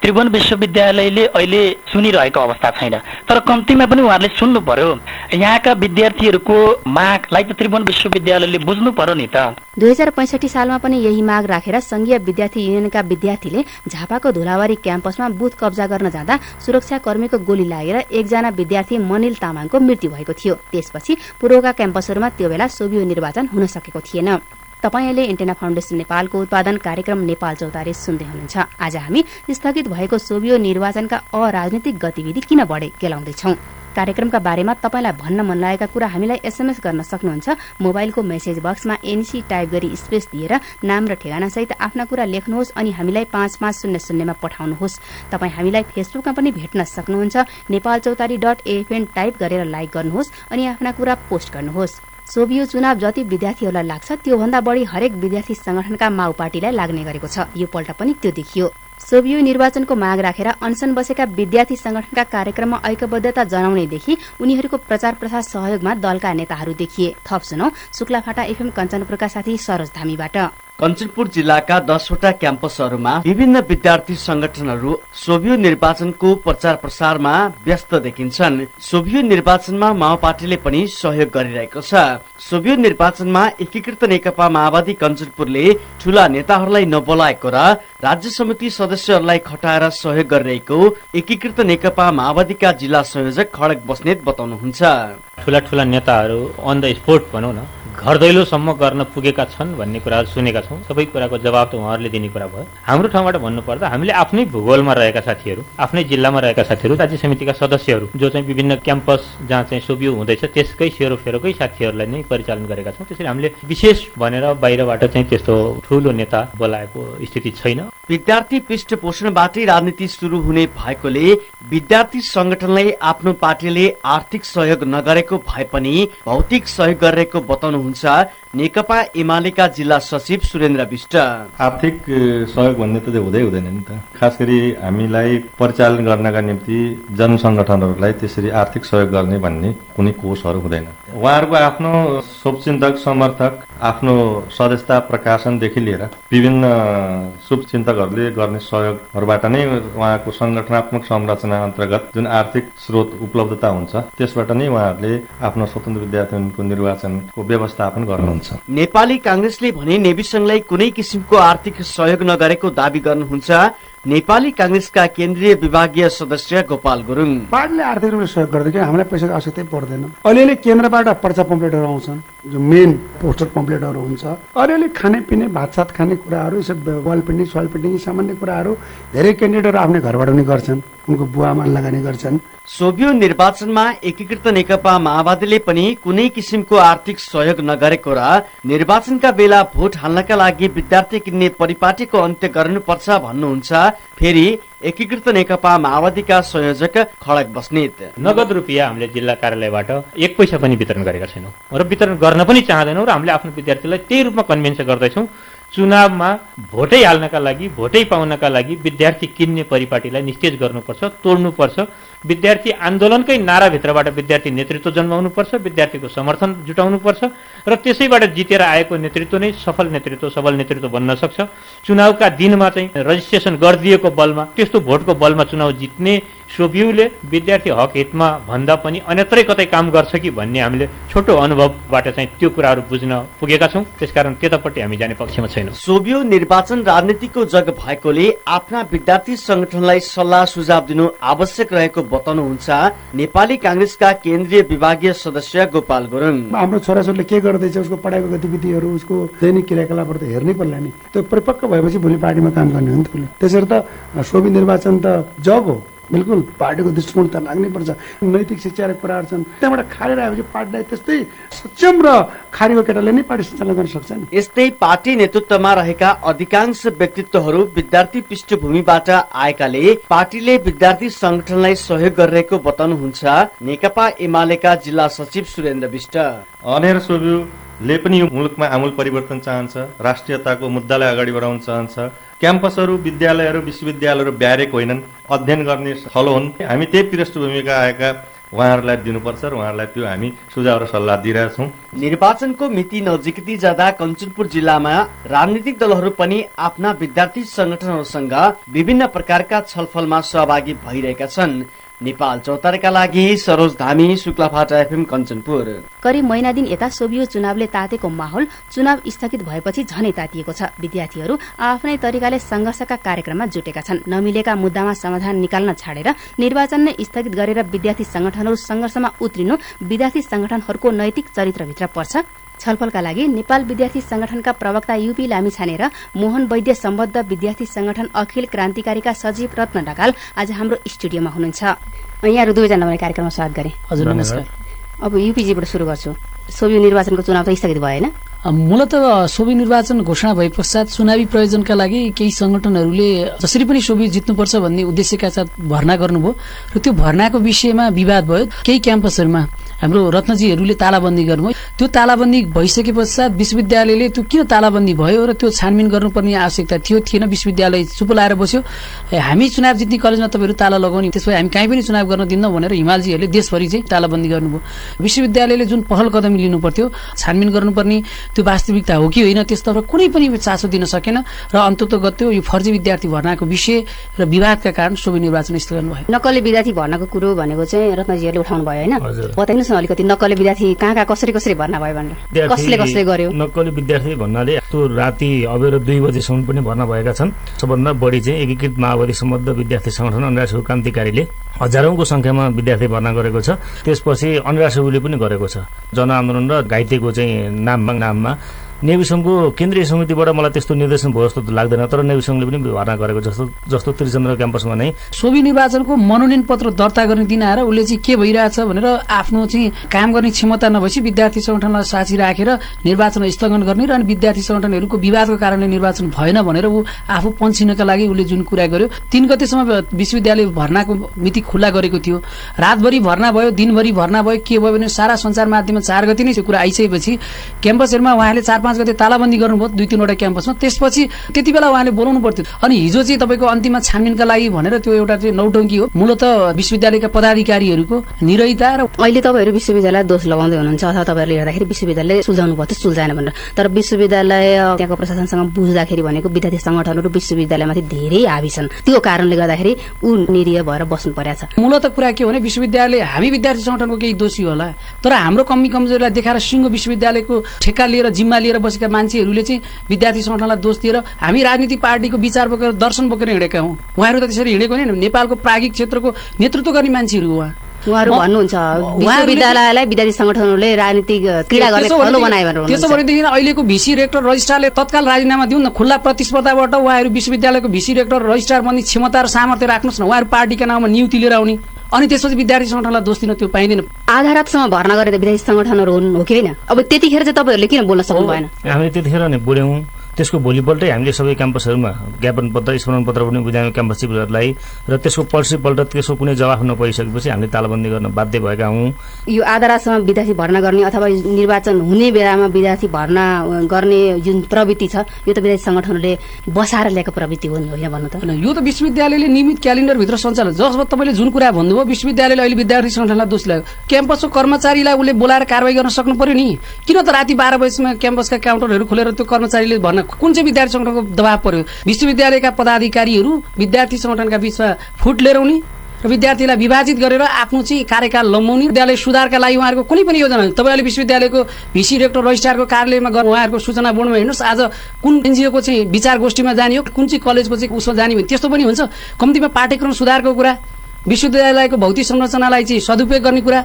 त्रिभुवन विश्वविद्यालयले अहिले सुनिरहेको अवस्था छैन तर कम्तीमा पनि उहाँहरूले सुन्नु पर्यो यहाँका विद्यार्थीहरूको मागलाई त त्रिभुवन विश्वविद्यालयले बुझ्नु पर्यो नि त। दुई हजार पैँसठी सालमा पनि यही माग राखेर संघीय विद्यार्थी युनियनका विद्यार्थीले झापाको धुलावारी क्याम्पसमा बुथ कब्जा गर्न जाँदा सुरक्षा कर्मीको गोली लागेर एकजना विद्यार्थी मनिल तामाङको मृत्यु भएको थियो। त्यसपछि पूर्वका क्याम्पसहरूमा त्यो बेला सोभियो निर्वाचन हुन सकेको थिएन। तपाईँले एन्टेना फाउन्डेसन नेपालको उत्पादन कार्यक्रम नेपाल चौतारी सुन्दै हुनुहुन्छ। आज हामी स्थगित भएको सोभियो निर्वाचनका अराजनीतिक गतिविधि किन बढे केलाउँदैछौ कार्यक्रमका बारेमा तपाईँलाई भन्न मन लागेका कुरा हामीलाई एसएमएस गर्न सक्नुहुन्छ। मोबाइलको मेसेज बक्समा एनसी टाइप गरी स्पेस दिएर नाम र ठेगानासहित आफ्ना कुरा लेख्नुहोस् अनि हामीलाई पाँच पाँच शून्य शून्यमा पठाउनुहोस्। तपाईँ हामीलाई फेसबुकमा पनि भेट्न सक्नुहुन्छ। Nepal Chautari dot FM type गरेर लाइक गर्नुहोस् अनि आफ्ना कुरा पोस्ट गर्नुहोस्। सोभियो चुनाव जति विद्यार्थीहरूलाई लाग्छ त्योभन्दा बढी हरेक विद्यार्थी संगठनका माउ पार्टीलाई लाग्ने गरेको छ। यो पल्ट पनि त्यो देखियो। सोभियो निर्वाचनको माग राखेर अनसन बसेका विद्यार्थी संगठनका कार्यक्रममा ऐक्यबद्धता जनाउनेदेखि उनीहरूको प्रचार प्रसार सहयोगमा दलका नेताहरू देखिए। थप सुनौ शुक्लाफाटा एफएम कञ्चनपुरका साथी सरोज धामीबाट। कञ्चनपुर जिल्लाका दसवटा क्याम्पसहरूमा विभिन्न विद्यार्थी संगठनहरू सोभियो निर्वाचनको प्रचार प्रसारमा व्यस्त देखिन्छन्। सोभियो निर्वाचनमा माओवादीले पनि सहयोग गरिरहेको छ। सोभियो निर्वाचनमा एकीकृत नेकपा माओवादी कञ्चनपुरले ठूला नेताहरूलाई नबोलाएको र राज्य समिति सदस्यहरूलाई खटाएर सहयोग गरिरहेको एकीकृत नेकपा माओवादीका जिल्ला संयोजक खडक बस्नेत बताउनुहुन्छ। ठुला ठुला नेताहरू अन द स्पोट भनौँ न। घर दैलोसम्म गर्न पुगेका छन् भन्ने कुरा सुनेका छौँ। सबै कुराको जवाब त उहाँहरूले दिने कुरा भयो। हाम्रो ठाउँबाट भन्नुपर्दा हामीले आफ्नै भूगोलमा रहेका साथीहरू आफ्नै जिल्लामा रहेका साथीहरू राज्य समितिका सदस्यहरू जो चाहिँ विभिन्न क्याम्पस जहाँ चाहिँ सोभियो हुँदैछ त्यसकै सेरोफेरोकै साथीहरूलाई नै परिचालन गरेका छौँ। त्यसरी हामीले विशेष भनेर बाहिरबाट चाहिँ त्यस्तो ठुलो नेता बोलाएको स्थिति छैन। विद्यार्थी पृष्ठपोषणबाटै राजनीति सुरु हुने भएकोले विद्यार्थी संगठनलाई आफ्नो पार्टीले आर्थिक सहयोग नगरेको भए पनि भौतिक सहयोग गरेको बताउनुहुन्छ नेकपा एमालेका जिल्ला सचिव सुरेन्द्र विष्ट। आर्थिक सहयोग भन्ने त हुँदै हुँदैन नि त। खास गरी हामीलाई परिचालन गर्नका निम्ति जन संगठनहरूलाई त्यसरी आर्थिक सहयोग गर्ने भन्ने कुनै कोषहरू हुँदैन। उहाँहरूको आफ्नो शुभचिन्तक समर्थक आफ्नो सदस्यता प्रकाशनदेखि लिएर विभिन्न शुभचिन्तकहरूले गर्ने सहयोगहरूबाट नै उहाँको संगठनात्मक संरचना अन्तर्गत जुन आर्थिक स्रोत उपलब्धता हुन्छ त्यसबाट नै उहाँहरूले आफ्नो स्वतन्त्र विद्यार्थीको निर्वाचनको व्यवस्थापन गर्नुहुन्छ। नेपाली काङ्ग्रेसले भने नेवी संघलाई कुनै किसिमको आर्थिक सहयोग नगरेको दावी गर्नुहुन्छ नेपाली काङ्ग्रेसका केन्द्रीय विभागीय सदस्य गोपाल गुरुङ। पार्टीले आर्थिक रूपले सहयोग गर्दैन हामीलाई पैसाको आवश्यकतै पर्दैन। अलिअलि केन्द्रबाट पर्चा पम्पलेटहरू आउँछन्। जो मेन पोस्टर पम्पलेटहरू हुन्छ अलिअलि खाने पिने भातसात खाने कुराहरू यसो वाल पेन्टिङ सोल पेन्टिङ सामान्य कुराहरू धेरै क्यान्डिडेटहरू आफ्नै घरबाट पनि गर्छन् उनको बुवामा लगानी गर्छन्। सोभियो निर्वाचनमा एकीकृत नेकपा माओवादीले पनि कुनै किसिमको आर्थिक सहयोग नगरेको र निर्वाचनका बेला भोट हाल्नका लागि विद्यार्थी किन्ने परिपाटीको अन्त्य गर्नुपर्छ भन्नुहुन्छ फेरि एकीकृत नेकपा माओवादीका संयोजक खडक बस्नेत। नगद रुपियाँ हामीले जिल्ला कार्यालयबाट एक पैसा पनि वितरण गरेका छैनौँ। र वितरण गर्न पनि चाहँदैनौँ र हामीले आफ्नो विद्यार्थीलाई त्यही रूपमा कन्भिन्स गर्दैछौँ। चुनावमा भोटै हाल्नका लागि भोटै पाउनका लागि विद्यार्थी किन्ने परिपाटीलाई निस्तेज गर्नुपर्छ तोड्नुपर्छ। विद्यार्थी आन्दोलनकै नाराभित्रबाट विद्यार्थी नेतृत्व जन्माउनुपर्छ विद्यार्थीको समर्थन जुटाउनुपर्छ र त्यसैबाट जितेर आएको नेतृत्व नै सफल नेतृत्व सबल नेतृत्व बन्न सक्छ। चुनावका दिनमा चाहिँ रजिस्ट्रेसन गरिदिएको बलमा त्यस्तो भोटको बलमा चुनाव जित्ने सोभियुले विद्यार्थी हक हितमा भन्दा पनि अन्यत्रै कतै काम गर्छ कि भन्ने हामीले छोटो अनुभवबाट चाहिँ त्यो कुराहरू बुझ्न पुगेका छौँ। त्यसकारण त्यतापट्टि हामी जाने पक्षमा छैनौँ। सोभियो निर्वाचन राजनीतिको जग भएकोले आफ्ना विद्यार्थी संगठनलाई सल्लाह सुझाव दिनु आवश्यक रहेको बताउनुहुन्छ नेपाली काङ्ग्रेसका केन्द्रीय विभागीय सदस्य गोपाल गुरुङ। हाम्रो छोराछोरीले के गर्दैछ उसको पढाइको गतिविधिहरू उसको दैनिक क्रियाकलापहरू त हेर्नै पर्ला नि। त्यो परिपक्व भएपछि भोलि पार्टीमा काम गर्ने हो नि त उसले त्यसरी त सोभि निर्वाचन त जग हो बिल्कुल पार्टीको दृष्टिकोण त लाग्नै पर्छ। नैतिक शिक्षाका कुराहरू छन्। त्यहाँबाट खारेर आएपछि पार्टीलाई त्यस्तै सक्षम र खारीको केटाले नै पार्टी सञ्चालन गर्न सक्छ नि। यस्तै पार्टी नेतृत्वमा रहेका अधिकांश व्यक्तित्वहरू विद्यार्थी पृष्ठभूमिबाट आएकाले पार्टीले विद्यार्थी संगठनलाई सहयोग गरिरहेको बताउनुहुन्छ नेकपा एमालेका जिल्ला सचिव सुरेन्द्र विष्ट। अनेर सोभ्यूले पनि यो मुलुकमा आमूल परिवर्तन चाहन्छ राष्ट्रियताको मुद्दालाई अगाडि बढाउन चाहन्छ क्याम्पसहरू विद्यालयहरू विश्वविद्यालयहरू ब्यारेक होइनन् अध्ययन गर्ने थलो हुन्। हामी त्यही पृष्ठभूमिका आएका उहाँहरूलाई दिनुपर्छ र उहाँहरूलाई त्यो हामी सुझाव र सल्लाह दिइरहेछौँ निर्वाचनको मिति नजिकै जाँदा कञ्चनपुर जिल्लामा राजनीतिक दलहरू पनि आफ्ना विद्यार्थी संगठनहरूसँग विभिन्न प्रकारका छलफलमा सहभागी भइरहेका छन्। नेपाल चौतारीका लागि सरोज धामी शुक्लाफाटा एफएम कञ्चनपुर। करिब महिना दिन यता सोभियो चुनावले तातेको माहौल चुनाव स्थगित भएपछि झनै तातिएको छ। विद्यार्थीहरू आफ्नै तरिकाले संघर्षका कार्यक्रममा जुटेका छन्। नमिलेका मुद्दामा समाधान निकाल्न छाडेर निर्वाचन नै स्थगित गरेर विद्यार्थी संगठनहरू संघर्षमा उत्रिनु विद्यार्थी संगठनहरूको नैतिक चरित्रभित्र पर्छ। छलफलका लागि नेपाल विद्यार्थी संगठनका प्रवक्ता युपी लामिछाने र मोहन वैद्य सम्बद्ध विद्यार्थी संगठन अखिल क्रान्तिकारीका सजीव रत्न ढकाल आज हाम्रो स्टुडियोमा हुनुहुन्छ। यहाँहरू दुवैजना कार्यक्रममा स्वागत गरे। हजुर नमस्कार। अब युपीजीबाट सुरु गर्छु। सोभियो निर्वाचनको चुनाव त स्थगित भयो मूलत सोभि निर्वाचन घोषणा भए पश्चात चुनावी प्रयोजनका लागि केही संगठनहरूले जसरी पनि सोभि जित्नुपर्छ भन्ने उद्देश्यका साथ भर्ना गर्नुभयो र त्यो भर्नाको विषयमा विवाद भयो। केही क्याम्पसहरूमा हाम्रो रत्नजीहरूले तालाबन्दी गर्नुभयो। त्यो तालाबन्दी भइसके पश्चात विश्वविद्यालयले त्यो किन तालाबन्दी भयो र त्यो छानबिन गर्नुपर्ने आवश्यकता थियो थिएन। विश्वविद्यालय चुप लाएर बस्यो हामी चुनाव जित्ने कलेजमा तपाईँहरू ताला लगाउने त्यसपछि हामी कहीँ पनि चुनाव गर्न दिन्नौँ भनेर हिमालजीहरूले देशभरि चाहिँ तालाबन्दी गर्नुभयो। विश्वविद्यालयले जुन पहल कदमी लिनु पर्थ्यो छानबिन गर्नुपर्ने त्यो वास्तविकता हो कि होइन? त्यसतर्फ कुनै पनि चासो दिन सकेन र अन्तत गत्यो यो फर्जी विद्यार्थी भर्नाको विषय र विवादका कारण सोभि निर्वाचन स्थगन भयो नक्कली विद्यार्थी भर्नाको कुरो भनेको चाहिँ रत्नजीहरूले उठाउनु भयो होइन? बताइनुहोस् न अलिकति नक्कली विद्यार्थी कहाँ कहाँ कसरी कसरी भर्ना भयो भनेर? कसले कसले गर्यो? नक्कली विद्यार्थी भन्नाले त्यो राति अबेर दुई बजेसम्म पनि भर्ना भएका छन्। सबभन्दा बढी चाहिँ एकीकृत माओवादी सम्बद्ध विद्यार्थी संगठन अन्य क्रान्तिकारीले हजारौंको संख्यामा विद्यार्थी भर्ना गरेको छ। त्यसपछि अनरासुले पनि गरेको छ। जनआन्दोलन र घाइतेको चाहिँ नाममा नाममा नेविसङको केन्द्रीय समितिबाट मलाई त्यस्तो निर्देशन भयो जस्तो लाग्दैन तर नेविसङले पनि भर्ना गरेको जस्तो जस्तो त्रिचन्द्र क्याम्पसमा नै। सोभि निर्वाचनको मनोनयन पत्र दर्ता गर्ने दिन आएर उसले चाहिँ के भइरहेछ भनेर आफ्नो चाहिँ काम गर्ने क्षमता नभएपछि विद्यार्थी संगठनलाई साक्षी राखेर निर्वाचन स्थगन गर्ने र अनि विद्यार्थी संगठनहरूको विवादको कारणले निर्वाचन भएन भनेर ऊ आफू पन्छिनका लागि उसले जुन कुरा गर्यो तीन गतेसम्म विश्वविद्यालय भर्नाको मिति खुल्ला गरेको थियो। रातभरि भर्ना भयो दिनभरि भर्ना भयो के भयो भने सारा सञ्चार माध्यममा चार गति नै त्यो कुरा आइसकेपछि क्याम्पसहरूमा उहाँले चार पाँच गते तालाबन्दी गर्नुभयो दुई तिनवटा क्याम्पसमा। त्यसपछि त्यति बेला उहाँले बोलाउनु पर्थ्यो। अनि हिजो चाहिँ तपाईँको अन्तिममा छानबिनका लागि भनेर त्यो एउटा चाहिँ नौटङ्की हो। मूलत विश्वविद्यालयका पदाधिकारीहरूको निरहिता र अहिले तपाईँहरू विश्वविद्यालय दोष लगाउँदै हुनुहुन्छ अथवा तपाईँहरूले हेर्दाखेरि विश्वविद्यालय सुल्झाउनु पर्थ्यो सुल्झाएन भनेर। तर विश्वविद्यालय त्यहाँको प्रशासनसँग बुझ्दाखेरि भनेको विद्यार्थी संगठनहरू विश्वविद्यालयमाथि धेरै हावी छन् त्यो कारणले गर्दाखेरि ऊ निरीह भएर बस्नु परेको छ। मूलत कुरा के हो भने विश्वविद्यालय हामी विद्यार्थी संगठनको केही दोषी होला तर हाम्रो कमी कमजोरीलाई देखाएर सिङ्गो विश्वविद्यालयको ठेक्का लिएर जिम्मा लिएर बसेका मान्छेहरूले चाहिँ विद्यार्थी संगठनलाई दोष दिएर हामी राजनीतिक पार्टीको विचार बोकेर दर्शन बोकेर हिँडेका हौँ। उहाँहरू त त्यसरी हिँडेको नि नेपालको प्रागिक क्षेत्रको नेतृत्व गर्ने मान्छेहरू उहाँ। उहाँहरू भन्नुहुन्छ विश्वविद्यालयलाई विद्यार्थी संगठनहरूले राजनीतिक क्रीडा गर्ने त्यसो थलो भनेदेखि- बनाए भनेर त्यसो। भनेदेखि अहिलेको भिसी रेक्टर रजिस्ट्रारले तत्काल राजीनामा दिउन् न खुल्ला प्रतिस्पर्धाबाट उहाँहरू विश्वविद्यालयको भिसी रेक्टर रजिस्ट्रार बन्ने क्षमता र सामर्थ्य राख्नुहोस् न उहाँहरू पार्टीका नाममा नियुक्ति लिएर आउने। अनि त्यसपछि विद्यार्थी संगठनलाई दोष दिन त्यो पाइँदैन। आधारतसँग भर्ना गरेर विद्यार्थी संगठनहरू हुन् हो कि होइन? अब त्यतिखेर चाहिँ तपाईँहरूले किन बोल्न सक्नु भएन हामीले त्यतिखेर नै बोल्यौँ। त्यसको भोलिपल्टै हामीले सबै क्याम्पसहरूमा ज्ञापन पत्र स्मरण पत्र पनि बुझायौँ क्याम्पस चिफहरूलाई र त्यसको पर्सिपल्ट त्यसको कुनै जवाफ नपाइसकेपछि हामीले तालाबन्दी गर्न बाध्य भएका हौँ। यो आधारसम्म विद्यार्थी भर्ना गर्ने अथवा निर्वाचन हुने बेलामा विद्यार्थी भर्ना गर्ने जुन प्रवृत्ति छ यो त विद्यार्थी संगठनहरूले बसाएर ल्याएको प्रवृत्ति हो नि होइन भन्नु त? यो त विश्वविद्यालयले नियमित क्यालेन्डरभित्र सञ्चालन। जसमा तपाईँले जुन कुरा भन्नुभयो विश्वविद्यालयले अहिले विद्यार्थी संगठनलाई दोष लाग्यो। क्याम्पसको कर्मचारीलाई उसले बोलाएर कारवाही गर्न सक्नु पर्यो नि। किन त राति बाह्र बजीसम्म क्याम्पसका काउन्टरहरू खोलेर त्यो कर्मचारीले भर्ना कुन चाहिँ विद्यार्थी संगठनको दबाव पर्यो? विश्वविद्यालयका पदाधिकारीहरू विद्यार्थी संगठनका बिचमा फुट लिएर र विद्यार्थीलाई विभाजित गरेर आफ्नो चाहिँ कार्यकाल लम्बाउने। विद्यालय सुधारका लागि उहाँहरूको कुनै पनि योजना होइन तपाईँ अहिले विश्वविद्यालयको भिसी रेक्टर रजिस्ट्रारको कार्यालयमा गएर उहाँहरूको सूचना बोर्डमा हेर्नुहोस् आज कुन एनजिओको चाहिँ विचार गोष्ठीमा जाने हो कुन चाहिँ कलेजको चाहिँ उसमा जाने भने त्यस्तो पनि हुन्छ। कम्तीमा पाठ्यक्रम सुधारको कुरा विश्वविद्यालयको भौतिक संरचनालाई चाहिँ सदुपयोग गर्ने कुरा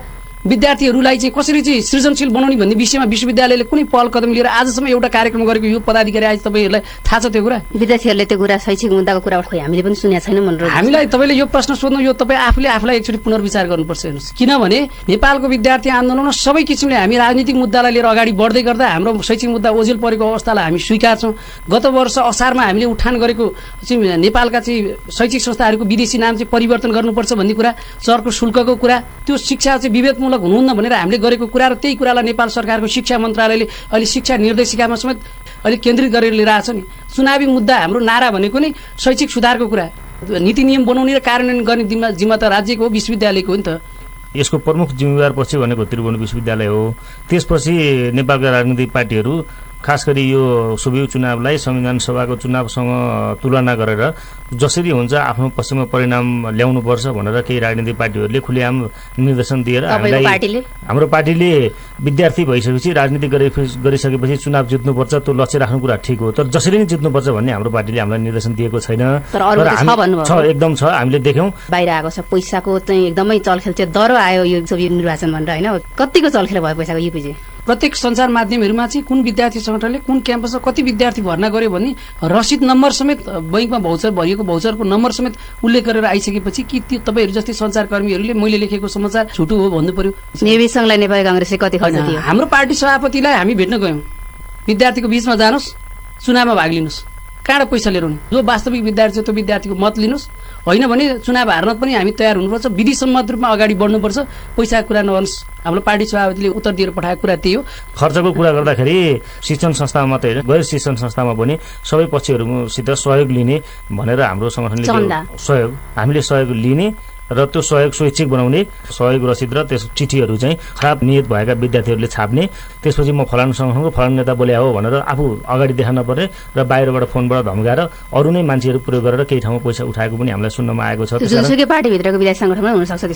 विद्यार्थीहरूलाई चाहिँ कसरी चाहिँ सृजनशील बनाउने भन्ने विषयमा विश्वविद्यालयले कुनै पहल कदम लिएर आजसम्म एउटा कार्यक्रम गरेको यो पदाधिकारी आज तपाईँहरूलाई थाहा छ त्यो कुरा? विद्यार्थीहरूले त्यो कुरा शैक्षिक मुद्दाको कुरा खोइ हामीले पनि सुनेका छैनौँ भनेर हामीलाई तपाईँले यो प्रश्न सोध्नु यो तपाईँ आफूले आफूलाई एकचोटि पुनर्विचार गर्नुपर्छ हेर्नुहोस्। किनभने नेपालको विद्यार्थी आन्दोलन सबै किसिमले हामी राजनीतिक मुद्दालाई लिएर अगाडि बढ्दै गर्दा हाम्रो शैक्षिक मुद्दा ओझेल परेको अवस्थालाई हामी स्वीकार्छौँ गत वर्ष असारमा हामीले उठान गरेको चाहिँ नेपालका चाहिँ शैक्षिक संस्थाहरूको विदेशी नाम चाहिँ परिवर्तन गर्नुपर्छ भन्ने कुरा चरको शुल्कको कुरा त्यो शिक्षा चाहिँ विवेकमूलक हुनुहुन्न भनेर हामीले गरेको कुरा र त्यही कुरालाई नेपाल सरकारको शिक्षा मन्त्रालयले अहिले शिक्षा निर्देशिकामा समेत अहिले केन्द्रित गरेर लिएर आएको छ नि। चुनावी मुद्दा हाम्रो नारा भनेको नै शैक्षिक सुधारको कुरा। नीति नियम बनाउने र कार्यान्वयन गर्ने जिम्मा जिम्मा त राज्यको हो विश्वविद्यालयको हो नि त। यसको प्रमुख जिम्मेवार पछि भनेको त्रिभुवन विश्वविद्यालय हो। त्यसपछि नेपालका राजनीतिक पार्टीहरू खास गरी यो सोभियो चुनावलाई संविधान सभाको चुनावसँग तुलना गरेर जसरी हुन्छ आफ्नो पश्चिममा परिणाम ल्याउनुपर्छ भनेर केही राजनीतिक पार्टीहरूले खुलेआम निर्देशन दिएर हामीलाई हाम्रो पार्टीले विद्यार्थी भइसकेपछि राजनीति गरे गरिसकेपछि चुनाव जित्नुपर्छ त्यो लक्ष्य राख्नु कुरा ठिक हो। तर जसरी नै जित्नुपर्छ भन्ने हाम्रो पार्टीले हामीलाई निर्देशन दिएको छैन। छ एकदम छ हामीले देख्यौँ। बाहिर आएको छ पैसाको चाहिँ एकदमै चलखेल चाहिँ दह्रो आयो यो निर्वाचन भनेर होइन? कतिको चलखेल भयो पैसाको युपिजी? प्रत्येक सञ्चार माध्यमहरूमा चाहिँ कुन विद्यार्थी सङ्गठनले कुन क्याम्पसमा कति विद्यार्थी भर्ना गर्यो भने रसिद नम्बर समेत बैङ्कमा भौचर भरिएको भौचरको नम्बर समेत उल्लेख गरेर आइसकेपछि कि त्यो तपाईँहरू जस्तै सञ्चारकर्मीहरूले मैले लेखेको समाचार छुटो हो भन्नु पर्यो? नेपाली काङ्ग्रेसले कति हाम्रो पार्टी सभापतिलाई हामी भेट्न गयौँ। विद्यार्थीको बिचमा जानुहोस् चुनावमा भाग लिनुहोस्। कहाँबाट पैसा लिएर आउने जो वास्तविक विद्यार्थी छ त्यो विद्यार्थीको मत लिनुहोस्। होइन भने चुनाव हार्न पनि हामी तयार हुनुपर्छ। विधिसम्मत रूपमा अगाडि बढ्नुपर्छ। पैसाको कुरा नगर्नुहोस्। हाम्रो पार्टी सभापतिले उत्तर दिएर पठाएको कुरा त्यही हो। खर्चको कुरा गर्दाखेरि शिक्षण संस्थामा मात्रै होइन गैर शिक्षण संस्थामा पनि सबै पक्षहरूसित सहयोग लिने भनेर हाम्रो सङ्गठनले। सहयोग हामीले सहयोग लिने र त्यो सहयोग स्वैच्छिक बनाउने सहयोग रसिद र त्यस चिठीहरू चाहिँ खराब नियत भएका विद्यार्थीहरूले छाप्ने। त्यसपछि म फलानु सङ्गठनको फलानु नेता बोल्या हो भनेर आफू अगाडि देखाउन पर्ने र बाहिरबाट फोनबाट धम्काएर अरू नै मान्छेहरू प्रयोग गरेर केही ठाउँमा पैसा उठाएको पनि हामीलाई सुन्नमा आएको छ।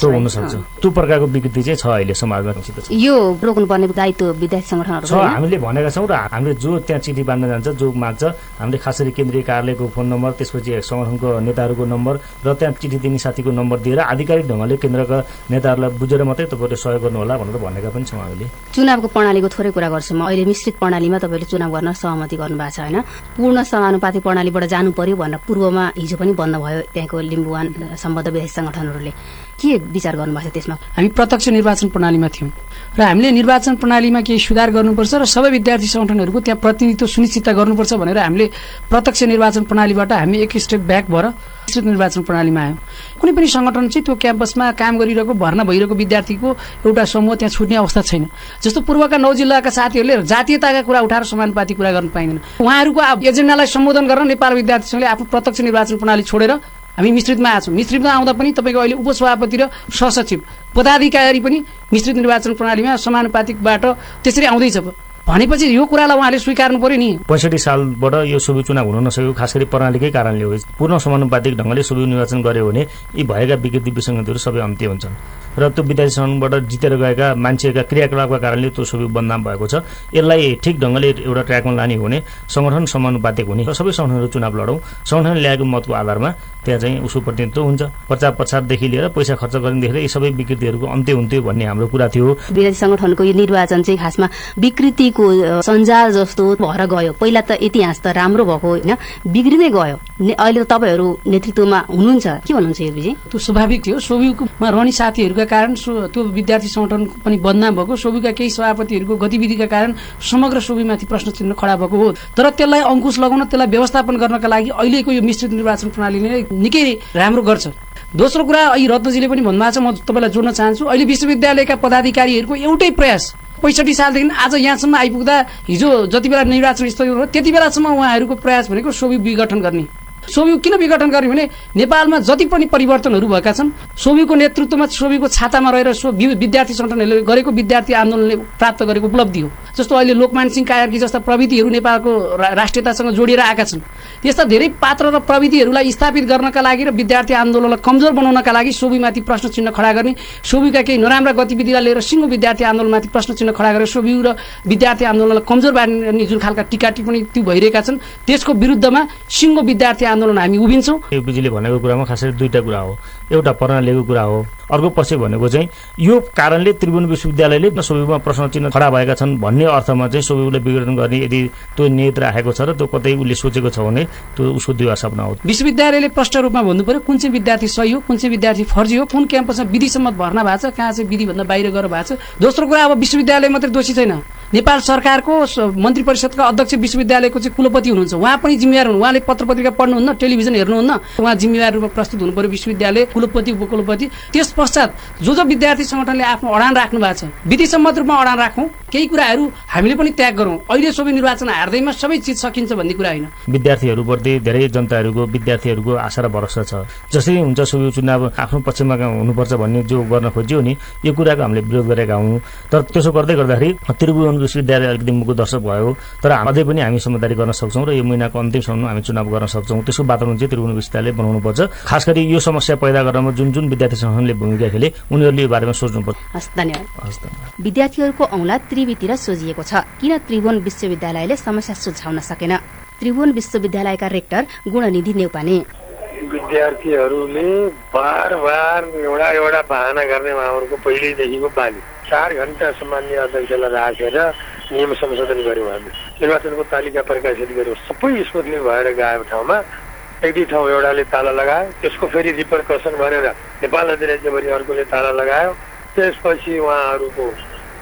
त्यो। हुनसक्छ। त्यो प्रकारको विकृति चाहिँ छ अहिले समाजमा। यो रोक्नुपर्ने दायित्व विद्यार्थी सङ्गठनहरू छ हामीले भनेका छौँ र हामीले जो त्यहाँ चिठी बाँड्न जान्छ जो माग्छ हामीले खास गरी केन्द्रीय कार्यालयको फोन नम्बर त्यसपछि सङ्गठनको नेताहरूको नम्बर र त्यहाँ चिठी दिने साथीको नम्बर दिएर बुझेर आधिकारिक ढङ्गले केन्द्रका नेताहरूलाई बुझेर मात्रै तपाईँहरूले सहयोग गर्नुहोला भनेर भनेका पनि छौँ हामीले। चुनावको प्रणालीको थोरै कुरा गर्छु। म अहिले मिश्रित प्रणालीमा तपाईँले चुनाव गर्न सहमति गर्नुभएको छ होइन? पूर्ण समानुपातिक प्रणालीबाट जानु पर्यो भनेर पूर्वमा हिजो पनि बन्द भयो त्यहाँको लिम्बुवान सम्बद्ध विदेशी संगठनहरूले के विचार गर्नुभएको छ त्यसमा? हामी प्रत्यक्ष निर्वाचन प्रणालीमा थियौँ। र हामीले निर्वाचन प्रणालीमा केही सुधार गर्नुपर्छ र सबै विद्यार्थी संगठनहरूको त्यहाँ प्रतिनिधित्व सुनिश्चित गर्नुपर्छ भनेर हामीले प्रत्यक्ष निर्वाचन प्रणालीबाट हामी एक स्टेप ब्याक भएर निर्वाचन प्रणालीमा आयौँ। कुनै पनि संगठन चाहिँ त्यो क्याम्पसमा काम गरिरहेको भर्ना भइरहेको विद्यार्थीको एउटा समूह त्यहाँ छुट्ने अवस्था छैन। जस्तो पूर्वका नौ जिल्लाका साथीहरूले जातीयताका कुरा उठाएर समानुपाती कुरा गर्न पाइँदैन। उहाँहरूको एजेन्डालाई सम्बोधन गर्न नेपाल विद्यार्थी सङ्घले आफ्नो प्रत्यक्ष निर्वाचन प्रणाली छोडेर हामी मिश्रितमा आएको छौँ मिश्रितमा आउँदा पनि तपाईँको अहिले उपसभापति र सहसचिव पदाधिकारी पनि मिश्रित निर्वाचन प्रणालीमा समानुपातिकबाट त्यसरी आउँदैछ भनेपछि यो कुरालाई उहाँले स्वीकार्नु पर्यो नि। पैँसठी सालबाट यो सुबु चुनाव हुन नसकेको खास गरी प्रणालीकै कारणले हो। पूर्ण समानुपातिक ढङ्गले सुबु निर्वाचन गर्यो भने यी भएका विकृति विसङ्गतिहरू सबै अन्त्य हुन्छन्। र त्यो विद्यार्थी सङ्घबाट जितेर गएका मान्छेका क्रियाकलापका कारणले त्यो सुबु बदनाम भएको छ। यसलाई ठिक ढङ्गले एउटा ट्र्याकमा लाने हो भने सङ्गठन समानुपातिक हुने सबै सङ्गठनहरू चुनाव लडौँ। सङ्गठन ल्याएको मतको आधारमा त्यहाँ चाहिँ उसको प्रतिनिधित्व हुन्छ। प्रचार प्रसारदेखि लिएर पैसा खर्च गर्नेदेखि यी सबै विकृतिहरूको अन्त्य हुन्थ्यो भन्ने हाम्रो कुरा थियो। विद्यार्थी संगठनको यो निर्वाचन चाहिँ खासमा विकृतिको सञ्जाल जस्तो भएर गयो। पहिला त इतिहास त राम्रो भएको होइन। बिग्रिँदै गयो। अहिले त तपाईँहरू नेतृत्वमा हुनुहुन्छ। के भन्नुहुन्छ यो विजय? त्यो स्वाभाविक थियो। सोभियुमा रहने साथीहरूका कारण त्यो विद्यार्थी संगठन पनि बदनाम भएको। सोभिका केही सभापतिहरूको गतिविधिका कारण समग्र सोभीमाथि प्रश्न चिन्ह खडा भएको हो। तर त्यसलाई अङ्कुश लगाउन त्यसलाई व्यवस्थापन गर्नका लागि अहिलेको यो मिश्रित निर्वाचन प्रणालीले निकै राम्रो गर्छ। दोस्रो कुरा अहिले रत्नजीले पनि भन्नुभएको छ म तपाईँलाई जोड्न चाहन्छु। अहिले विश्वविद्यालयका पदाधिकारीहरूको एउटै प्रयास पैँसठी सालदेखि आज यहाँसम्म आइपुग्दा हिजो जति बेला निर्वाचन स्थगित त्यति बेलासम्म उहाँहरूको प्रयास भनेको सोभि विघटन गर्ने। सोभि किन विघटन गर्ने भने नेपालमा जति पनि परिवर्तनहरू भएका छन् सोभिको नेतृत्वमा सोभिको छातामा रहेर सो विद्यार्थी संगठनहरूले गरेको विद्यार्थी आन्दोलनले प्राप्त गरेको उपलब्धि हो। जस्तो अहिले लोकमान सिंह कायर्की जस्ता प्रविधिहरू नेपालको राष्ट्रियतासँग जोडिएर आएका छन् त्यस्ता धेरै पात्र र प्रविधिहरूलाई स्थापित गर्नका लागि र विद्यार्थी आन्दोलनलाई कमजोर बनाउनका लागि सोभिमाथि प्रश्न चिन्ह खडा गर्ने सोभिका केही नराम्रा गतिविधिलाई लिएर सिङ्गो विद्यार्थी आन्दोलनमाथि प्रश्न चिन्ह खडा गरेर सोभि र विद्यार्थी आन्दोलनलाई कमजोर पार्ने जुन खालका टिका टिप्पणी ती भइरहेका छन्। त्यसको विरुद्धमा सिङ्गो विद्यार्थी आन्दोलन हामी उभिन्छौँ। यो बिजुली भनेको कुरामा खास गरी दुईवटा कुरा हो। एउटा प्रणालीको कुरा हो। अर्को पक्ष भनेको चाहिँ यो कारणले त्रिभुवन विश्वविद्यालयले सोभिमा प्रश्न चिन्ह खडा भएका छन् भन्ने अर्थमा चाहिँ सोभिउलाई विघटन गर्ने यदि त्यो नियत राखेको छ र त्यो कतै उसले सोचेको छ भने त्यो उसको दुवा सपना हो। विश्वविद्यालयले प्रष्ट रूपमा भन्नु पर्यो कुन चाहिँ विद्यार्थी सही हो कुन चाहिँ विद्यार्थी फर्जी हो कुन क्याम्पसमा विधिसम्मत भर्ना भएको छ कहाँ चाहिँ विधिभन्दा बाहिर गएर भएको छ। दोस्रो कुरा अब विश्वविद्यालय मात्रै दोषी छैन। नेपाल सरकारको मन्त्री परिषदका अध्यक्ष विश्वविद्यालयको चाहिँ कुलपति हुनुहुन्छ। उहाँ पनि जिम्मेवार हुनु। उहाँले पत्र पत्रिका पढ्नुहुन्न टेलिभिजन हेर्नुहुन्न। उहाँ जिम्मेवार रूपमा प्रस्तुत हुनु पर्यो विश्वविद्यालय कुलपति उपकुलपति। त्यस पश्चात जो जो विद्यार्थी संगठनले आफ्नो अडान राख्नु भएको छ विधिसम्मत रूपमा अडान राखौँ। केही कुराहरू हामीले पनि त्याग गरौँ। अहिले सबै निर्वाचन हार्दैमा सबै चिज सकिन्छ भन्ने कुरा होइन। विद्यार्थीहरूप्रति धेरै जनताहरूको विद्यार्थीहरूको आशा र भरोसा छ। जसरी हुन्छ सो चुनाव आफ्नो पक्षमा हुनुपर्छ भन्ने जो गर्न खोजियो नि यो कुराको हामीले विरोध गरेका हौँ। तर त्यसो गर्दै गर्दाखेरि त्रिभुवन विश्वविद्यालय अलिकति मुखको दर्शक भयो। तर अझै पनि हामी समझदारी गर्न सक्छौँ र यो महिनाको अन्तिमसम्म हामी चुनाव गर्न सक्छौँ। त्यसको वातावरण चाहिँ त्रिभुवन विश्वविद्यालय बनाउनुपर्छ। खास गरी यो समस्या पैदा गर्नमा जुन जुन विद्यार्थी सङ्गठनले भूमिका खेले उनीहरूले यो बारेमा सोच्नुपर्छ। विद्यार्थीहरूको औंला त्रिवितिर सोझिएको छ। किन त्रिभुवन विश्वविद्यालयले समस्या सुल्झाउन सकेन? त्रिभुवन विश्वविद्यालयका रेक्टर गुणनिधि नेउपाने। विद्यार्थीहरूले बार बार एउटा एउटा बहाना गर्ने उहाँहरूको पहिल्यैदेखिको बानी। चार घन्टा सामान्य अध्यक्षलाई राखेर नियम संशोधन गर्यौँ हामी। निर्वाचनको तालिका प्रकाशित गर्यौँ सबै स्मुथली भएर गएको ठाउँमा एक दुई ठाउँ एउटाले ताला लगायो त्यसको फेरि रिपरकसन भनेर नेपाल अधिराज्यभरि अर्कोले ताला लगायो त्यसपछि उहाँहरूको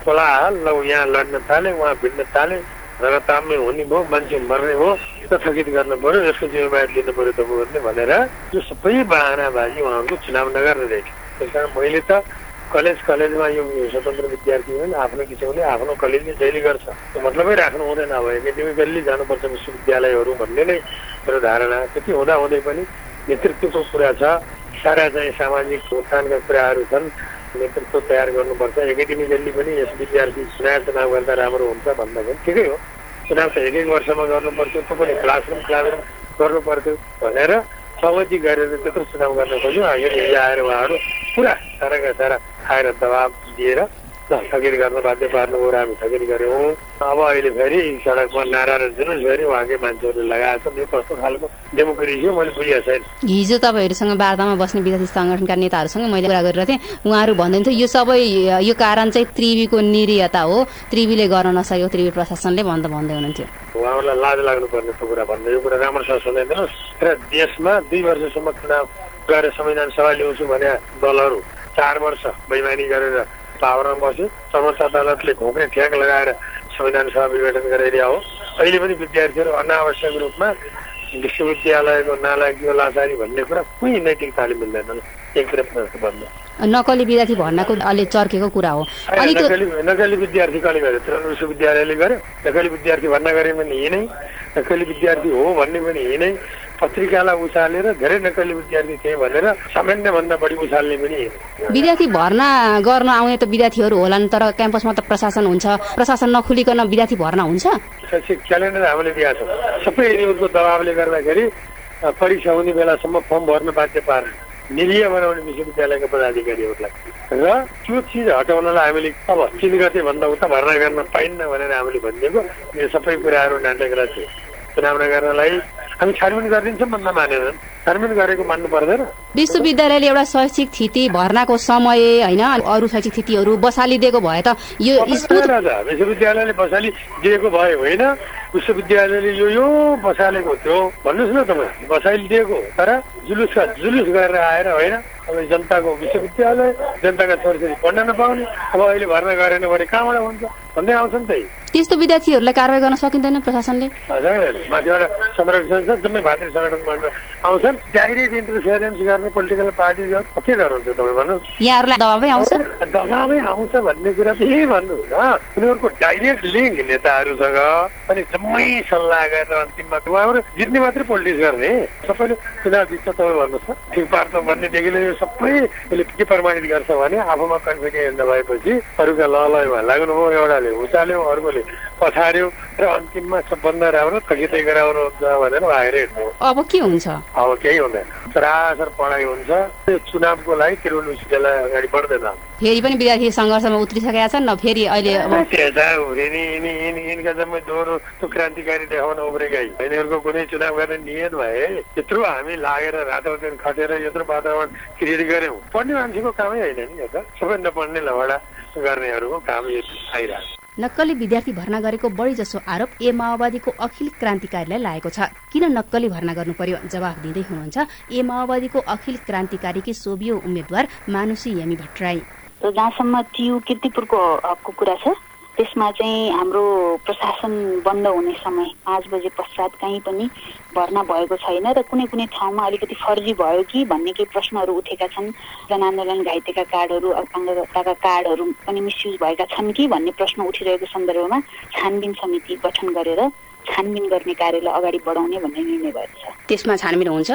कोलाहल ल यहाँ लड्न थाले उहाँ भिड्न थाले रगतामै हुने भयो मान्छे मर्ने भयो यो थगित गर्न पर्यो यसको जिम्मेवारी लिनु पर्यो तपाईँहरूले भनेर यो सबै बहानाबाजी उहाँहरूको चुनाव नगर्ने रहेछ। त्यस कारण मैले त कलेज कलेजमा यो स्वतन्त्र विद्यार्थी होइन आफ्नो किसिमले आफ्नो कलेजले जहिले गर्छ। त्यो मतलबै राख्नु हुँदैन अब एकाडेमिकल्ली जानुपर्छ विश्वविद्यालयहरू भन्ने नै मेरो धारणा। त्यति हुँदा हुँदै पनि नेतृत्वको कुरा छ सारा चाहिँ सामाजिक उत्थानका कुराहरू छन्। नेतृत्व तयार गर्नुपर्छ एकाडेमिकल्ली पनि यस विद्यार्थी नयाँ चुनाव गर्दा राम्रो हुन्छ भन्दा पनि ठिकै हो चुनाव त एक एक वर्षमा गर्नुपर्थ्यो त्यो पनि क्लासरुम क्लासरुम गर्नुपर्थ्यो भनेर सहमति गरेर त्यत्रो चुनाव गर्न खोज्यो हिजो आएर उहाँहरू पुरा साराका सारा आएर दबाब दिएर स्थगित गर्न बाध्य पार्नुभयो र हामी स्थगित गऱ्यौँ अब अहिले फेरि सडकमा नारा र जुलुस फेरि उहाँकै मान्छेहरूले लगाएको छ यो कस्तो खालको डेमोक्रेसी हो मैले बुझेको छैन। हिजो तपाईँहरूसँग वार्तामा बस्ने विद्यार्थी संगठनका नेताहरूसँग मैले कुरा गरिरहेको थिएँ। उहाँहरू भन्दै यो सबै यो कारण चाहिँ त्रिवीको निरीयता हो। त्रिवीले गर्न नसकेको त्रिवी प्रशासनले भन्दा भन्दै हुनुहुन्थ्यो। उहाँहरूलाई लाज लाग्नुपर्ने त्यो कुरा भन्दा यो कुरा राम्रोसँग सुनाइदिनुहोस् र देशमा दुई वर्षसम्म चुनाव गरेर संविधान सभा ल्याउँछु भने दलहरू चार वर्ष बैमानी गरेर पावरमा बस्यो। सर्वोच्च अदालतले घोक्ने ठ्याक लगाएर संविधान सभा विघटन गराइदिया हो। अहिले पनि विद्यार्थीहरू अनावश्यक रूपमा विश्वविद्यालयको नालायक लाचारी भन्ने कुरा कुनै नैतिक तालिम मिल्दैन। एकतर्फ भन्नु। नकली विद्यार्थी भर्नाको अलि चर्केको कुरा हो। अनि नकली विद्यार्थी कसले गर्यो त्रिभुवन विश्वविद्यालयले गर्यो नकली विद्यार्थी भर्ना गरे पनि यिनै नकली विद्यार्थी हो भन्ने पनि यिनै पत्रिकालाई उचालेर धेरै नकली विद्यार्थी थिए भनेर सामान्यभन्दा बढी उचाल्ने पनि विद्यार्थी भर्ना गर्न आउने त विद्यार्थीहरू होलान् तर क्याम्पसमा त प्रशासन हुन्छ। प्रशासन नखुलिकन विद्यार्थी भर्ना हुन्छ? शैक्षिक क्यालेन्डर हामीले दिएको छौँ। सबै यिनीहरूको दबावले गर्दाखेरि परीक्षा हुने बेलासम्म फर्म भर्न बाध्य पार्ने। निरीय बनाउने विश्वविद्यालयका पदाधिकारीहरूलाई। र त्यो चिज हटाउनलाई हामीले अब तिन गते भन्दा उता भर्ना गर्न पाइन्न भनेर हामीले भनिदिएको। यो सबै कुराहरू नाटकरा थियो चुनाव नगर्नलाई हामी छानबिन गरिदिन्छौँ भन्दा मानेनन् छानबिन गरेको मान्नु पर्दैन। विश्वविद्यालयले एउटा शैक्षिक थिति भर्नाको समय होइन अरू शैक्षिक थितिहरू बसालिदिएको भए त यो विश्वविद्यालयले बसाली दिएको भए होइन विश्वविद्यालयले यो यो बसालेको थियो। भन्नुहोस् न तपाईँ बसाइली दिएको तर जुलुसका जुलुस गरेर आएर होइन अब जनताको विश्वविद्यालय जनताका छोरीछोरी पढ्न नपाउने अब अहिले भर्ना गरेन भने कहाँबाट हुन्छ? भन्दै आउँछ नि त यी। त्यस्तो विद्यार्थीहरूलाई कारवाही गर्न सकिँदैन प्रशासनले। माथिबाट संरक्षण छ जम्मै भातृ सङ्गठनबाट आउँछन्। डाइरेक्ट इन्टरफियरेन्स गर्ने पोलिटिकल पार्टी के गराउँछ तपाईँ भन्नुहोस्? यहाँहरूलाई दबाबै आउँछ? दबाबै आउँछ भन्ने कुरा त यही भन्नु होइन उनीहरूको डाइरेक्ट लिङ्क नेताहरूसँग अनि जम्मै सल्लाह गरेर अन्तिममा उहाँहरू जित्ने मात्रै पोलिटिक्स गर्ने। सबैले चुनाव जित्छ तपाईँ भन्नुहोस् ठिक पार्छ भन्नेदेखि लिएर सबै के प्रमाणित गर्छ भने आफूमा कन्फिडेन्स नभएपछि अरूका ललयमा लाग्नुभयो एउटाले। उचाल्यो अर्कोले पछाड्यो र अन्तिममा सबभन्दा राम्रो थकितै गराउनुहुन्छ भनेर बाहिर हिँड्नु अब के हुन्छ? अब केही हुँदैन। सरासर पढाइ हुन्छ। त्यो चुनावको लागि त्रिभुवन विश्वविद्यालय अगाडि बढ्दैन। फेरि पनि विद्यार्थी सङ्घर्षमा उत्रिसकेका छन् न फेरि अहिले अब त्यता हुने यिनका जम्मै दोहोरो क्रान्तिकारी देखाउन उब्रेका। यिनीहरूको कुनै चुनाव गर्ने नियत भए यत्रो हामी लागेर रातो दिन खटेर यत्रो वातावरण क्रिएट गऱ्यौँ। पढ्ने मान्छेको कामै होइन नि यो त। सबै नपढ्ने लवडा गर्नेहरूको काम यो आइरहेको छ। नक्कली विद्यार्थी भर्ना गरेको बढी जसो आरोप ए माओवादीको अखिल क्रान्तिकारीलाई लागेको छ। किन नक्कली भर्ना गर्नु पर्यो? जवाफ दिँदै हुनुहुन्छ ए माओवादीको अखिल क्रान्तिकारीकी सोभियो उम्मेद्वार मानुसी यमी भट्टराई। र जहाँसम्म टियु किर्तिपुरको हकको कुरा छ त्यसमा चाहिँ हाम्रो प्रशासन बन्द हुने समय पाँच बजे पश्चात कहीँ पनि भर्ना भएको छैन र कुनै कुनै ठाउँमा अलिकति फर्जी भयो कि भन्ने केही प्रश्नहरू उठेका छन्। जनआन्दोलन घाइतेका कार्डहरू अपाङ्गताका कार्डहरू पनि मिसयुज भएका छन् कि भन्ने प्रश्न उठिरहेको सन्दर्भमा छानबिन समिति गठन गरेर छानबिन गर्ने कार्यलाई अगाडि बढाउने भन्ने निर्णय भएको छ। त्यसमा छानबिन हुन्छ?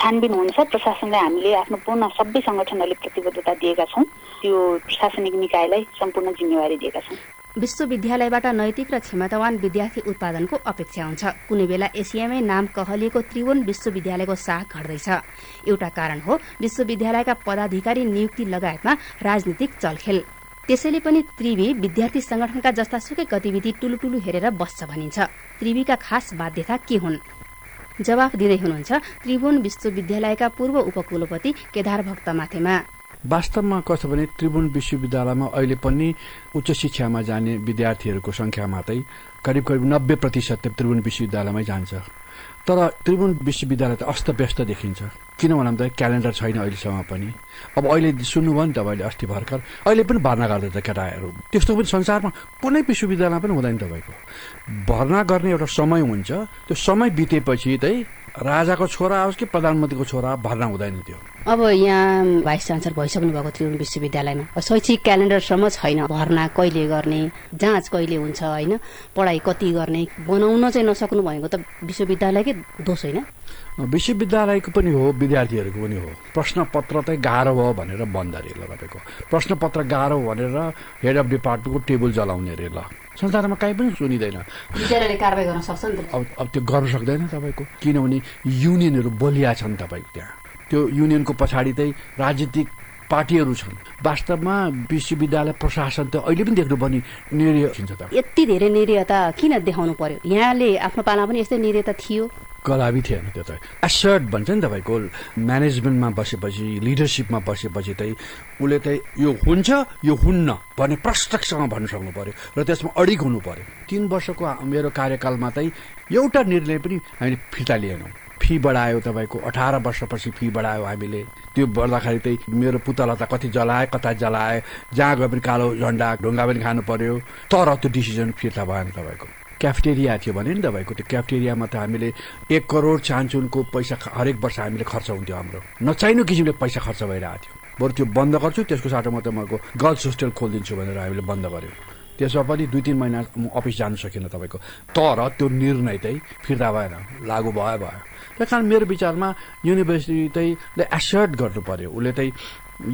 छानबिन हुन्छ। प्रशासनलाई हामीले आफ्नो पूर्ण सबै सङ्गठनहरूले प्रतिबद्धता दिएका छौँ। त्यो प्रशासनिक निकायलाई सम्पूर्ण जिम्मेवारी दिएका छौँ। विश्वविद्यालयबाट नैतिक र क्षमतावान विद्यार्थी उत्पादनको अपेक्षा हुन्छ। कुनै बेला एसियामै नाम कहलिएको त्रिभुवन विश्वविद्यालयको साख घट्दैछ। एउटा कारण हो विश्वविद्यालयका पदाधिकारी नियुक्ति लगायतमा राजनीतिक चलखेल। त्यसैले पनि त्रिवी विद्यार्थी संगठनका जस्तासुकै गतिविधि टुलुटुलु हेरेर बस्छ भनिन्छ। त्रिवीका खास बाध्यता के हुन्? जवाफ दिँदै हुनुहुन्छ त्रिभुवन विश्वविद्यालयका पूर्व उपकुलपति केदार भक्त माथेमा। वास्तवमा कस्तो भने त्रिभुवन विश्वविद्यालयमा अहिले पनि उच्च शिक्षामा जाने विद्यार्थीहरूको संख्यामा चाहिँ करिब करिब नब्बे प्रतिशत त त्रिभुवन विश्वविद्यालयमै जान्छ। तर त्रिभुवन विश्वविद्यालय त अस्तव्यस्त देखिन्छ। किन भन्दा क्यालेन्डर छैन अहिलेसम्म पनि। अब अहिले सुन्नुभयो नि तपाईँले अस्ति भर्खर। अहिले पनि भर्ना गर्दैछ केटाहरू। त्यस्तो पनि संसारमा कुनै विश्वविद्यालयमा पनि हुँदैन तपाईँको। भर्ना गर्ने एउटा समय हुन्छ। त्यो समय बितेपछि चाहिँ राजाको छोरा आओस् कि प्रधानमन्त्रीको छोरा भर्ना हुँदैन त्यो। अब यहाँ भाइस चान्सलर भइसक्नु भएको त्रिभुवन विश्वविद्यालयमा। शैक्षिक क्यालेन्डरसम्म छैन। भर्ना कहिले गर्ने जाँच कहिले हुन्छ होइन? पढाइ कति गर्ने बनाउन चाहिँ नसक्नु भएको त विश्वविद्यालयकै दोष होइन? विश्वविद्यालयको पनि हो विद्यार्थीहरूको पनि हो। प्रश्न पत्र चाहिँ गाह्रो भयो भनेर बन्द अरे ल तपाईँको। प्रश्न पत्र गाह्रो भनेर हेड अफ डिपार्टमेन्टको टेबल जलाउने अरे ल। संसारमा काहीँ पनि सुनिँदैन विद्यालयले कारवाही गर्न सक्छ नि त अब अब त्यो गर्न सक्दैन तपाईँको किनभने युनियनहरू बलिया छन् तपाईँको त्यहाँ त्यो युनियनको पछाडि चाहिँ राजनीतिक पार्टीहरू छन् वास्तवमा विश्वविद्यालय प्रशासन त अहिले पनि देख्नुपर्ने निर्णय यति धेरै निरीयता किन देखाउनु पर्यो यहाँले आफ्नो पालामा पनि यस्तै निरीयता थियो कदापि थिएन त्यो त एसर्ट भन्छ नि तपाईँको म्यानेजमेन्टमा बसेपछि लिडरसिपमा बसेपछि चाहिँ उसले चाहिँ यो हुन्छ यो हुन्न भन्ने प्रष्टसँग भन्न सक्नु पर्यो र त्यसमा अडिक हुनु पर्यो। तिन वर्षको मेरो कार्यकालमा चाहिँ एउटा निर्णय पनि हामीले फिर्ता लिएनौँ। फी बढायो तपाईँको अठार वर्षपछि फी बढायो हामीले। त्यो बढ्दाखेरि चाहिँ मेरो पुतला त कति जलाए कता जलाए जहाँ गए पनि कालो झन्डा ढुङ्गा पनि खानु पर्यो। तर त्यो डिसिजन फिर्ता भएन तपाईँको क्याफेटेरिया थियो भने नि तपाईँको त्यो क्याफेटेरियामा त हामीले एक करोड चान्चुनको पैसा हरेक वर्ष हामीले खर्च हुन्थ्यो हाम्रो। नचाहिने किसिमले पैसा खर्च भइरहेको थियो। बरु त्यो बन्द गर्छु त्यसको साटोमा त मको गर्ल्स होस्टेल खोलिदिन्छु भनेर हामीले बन्द गर्यो। त्यसमा पनि दुई तिन महिना म अफिस जानु सकिनँ तपाईँको। तर त्यो निर्णय चाहिँ फिर्ता भएन लागू भयो भयो। त्यस कारण मेरो विचारमा युनिभर्सिटी चाहिँ एसर्ट गर्नु पर्यो। उसले चाहिँ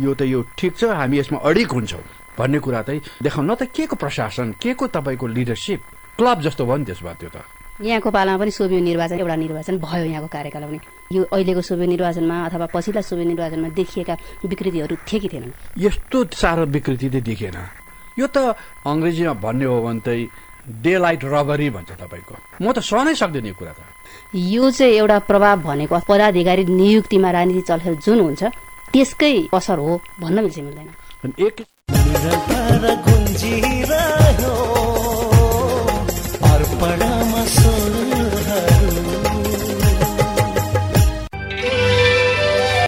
यो त यो ठिक छ हामी यसमा अडिक हुन्छौँ भन्ने कुरा चाहिँ देखाउन त के को प्रशासन के को तपाईँको लिडरसिप? क्लब जस्तो भयो नि त्यसमा त्यो त। यहाँको पालामा पनि सोभियो निर्वाचन एउटा निर्वाचन भयो यहाँको कार्यकाल पनि। यो अहिलेको सोभियो निर्वाचनमा अथवा पछिल्ला सोभियो निर्वाचनमा देखिएका विकृतिहरू थिए कि थिएनन्? यस्तो साह्रो विकृति चाहिँ देखिएन। यो त अङ्ग्रेजीमा भन्ने हो भने चाहिँ डे लाइट रबरी भन्छ तपाईँको। म त सहनै सक्दैन यो कुरा त। यो चाहिँ एउटा प्रभाव भनेको पदाधिकारी नियुक्तिमा राजनीति चलखेल जुन हुन्छ त्यसकै असर हो भन्न मिल्छ मिल्दैन। पड़ा मसोल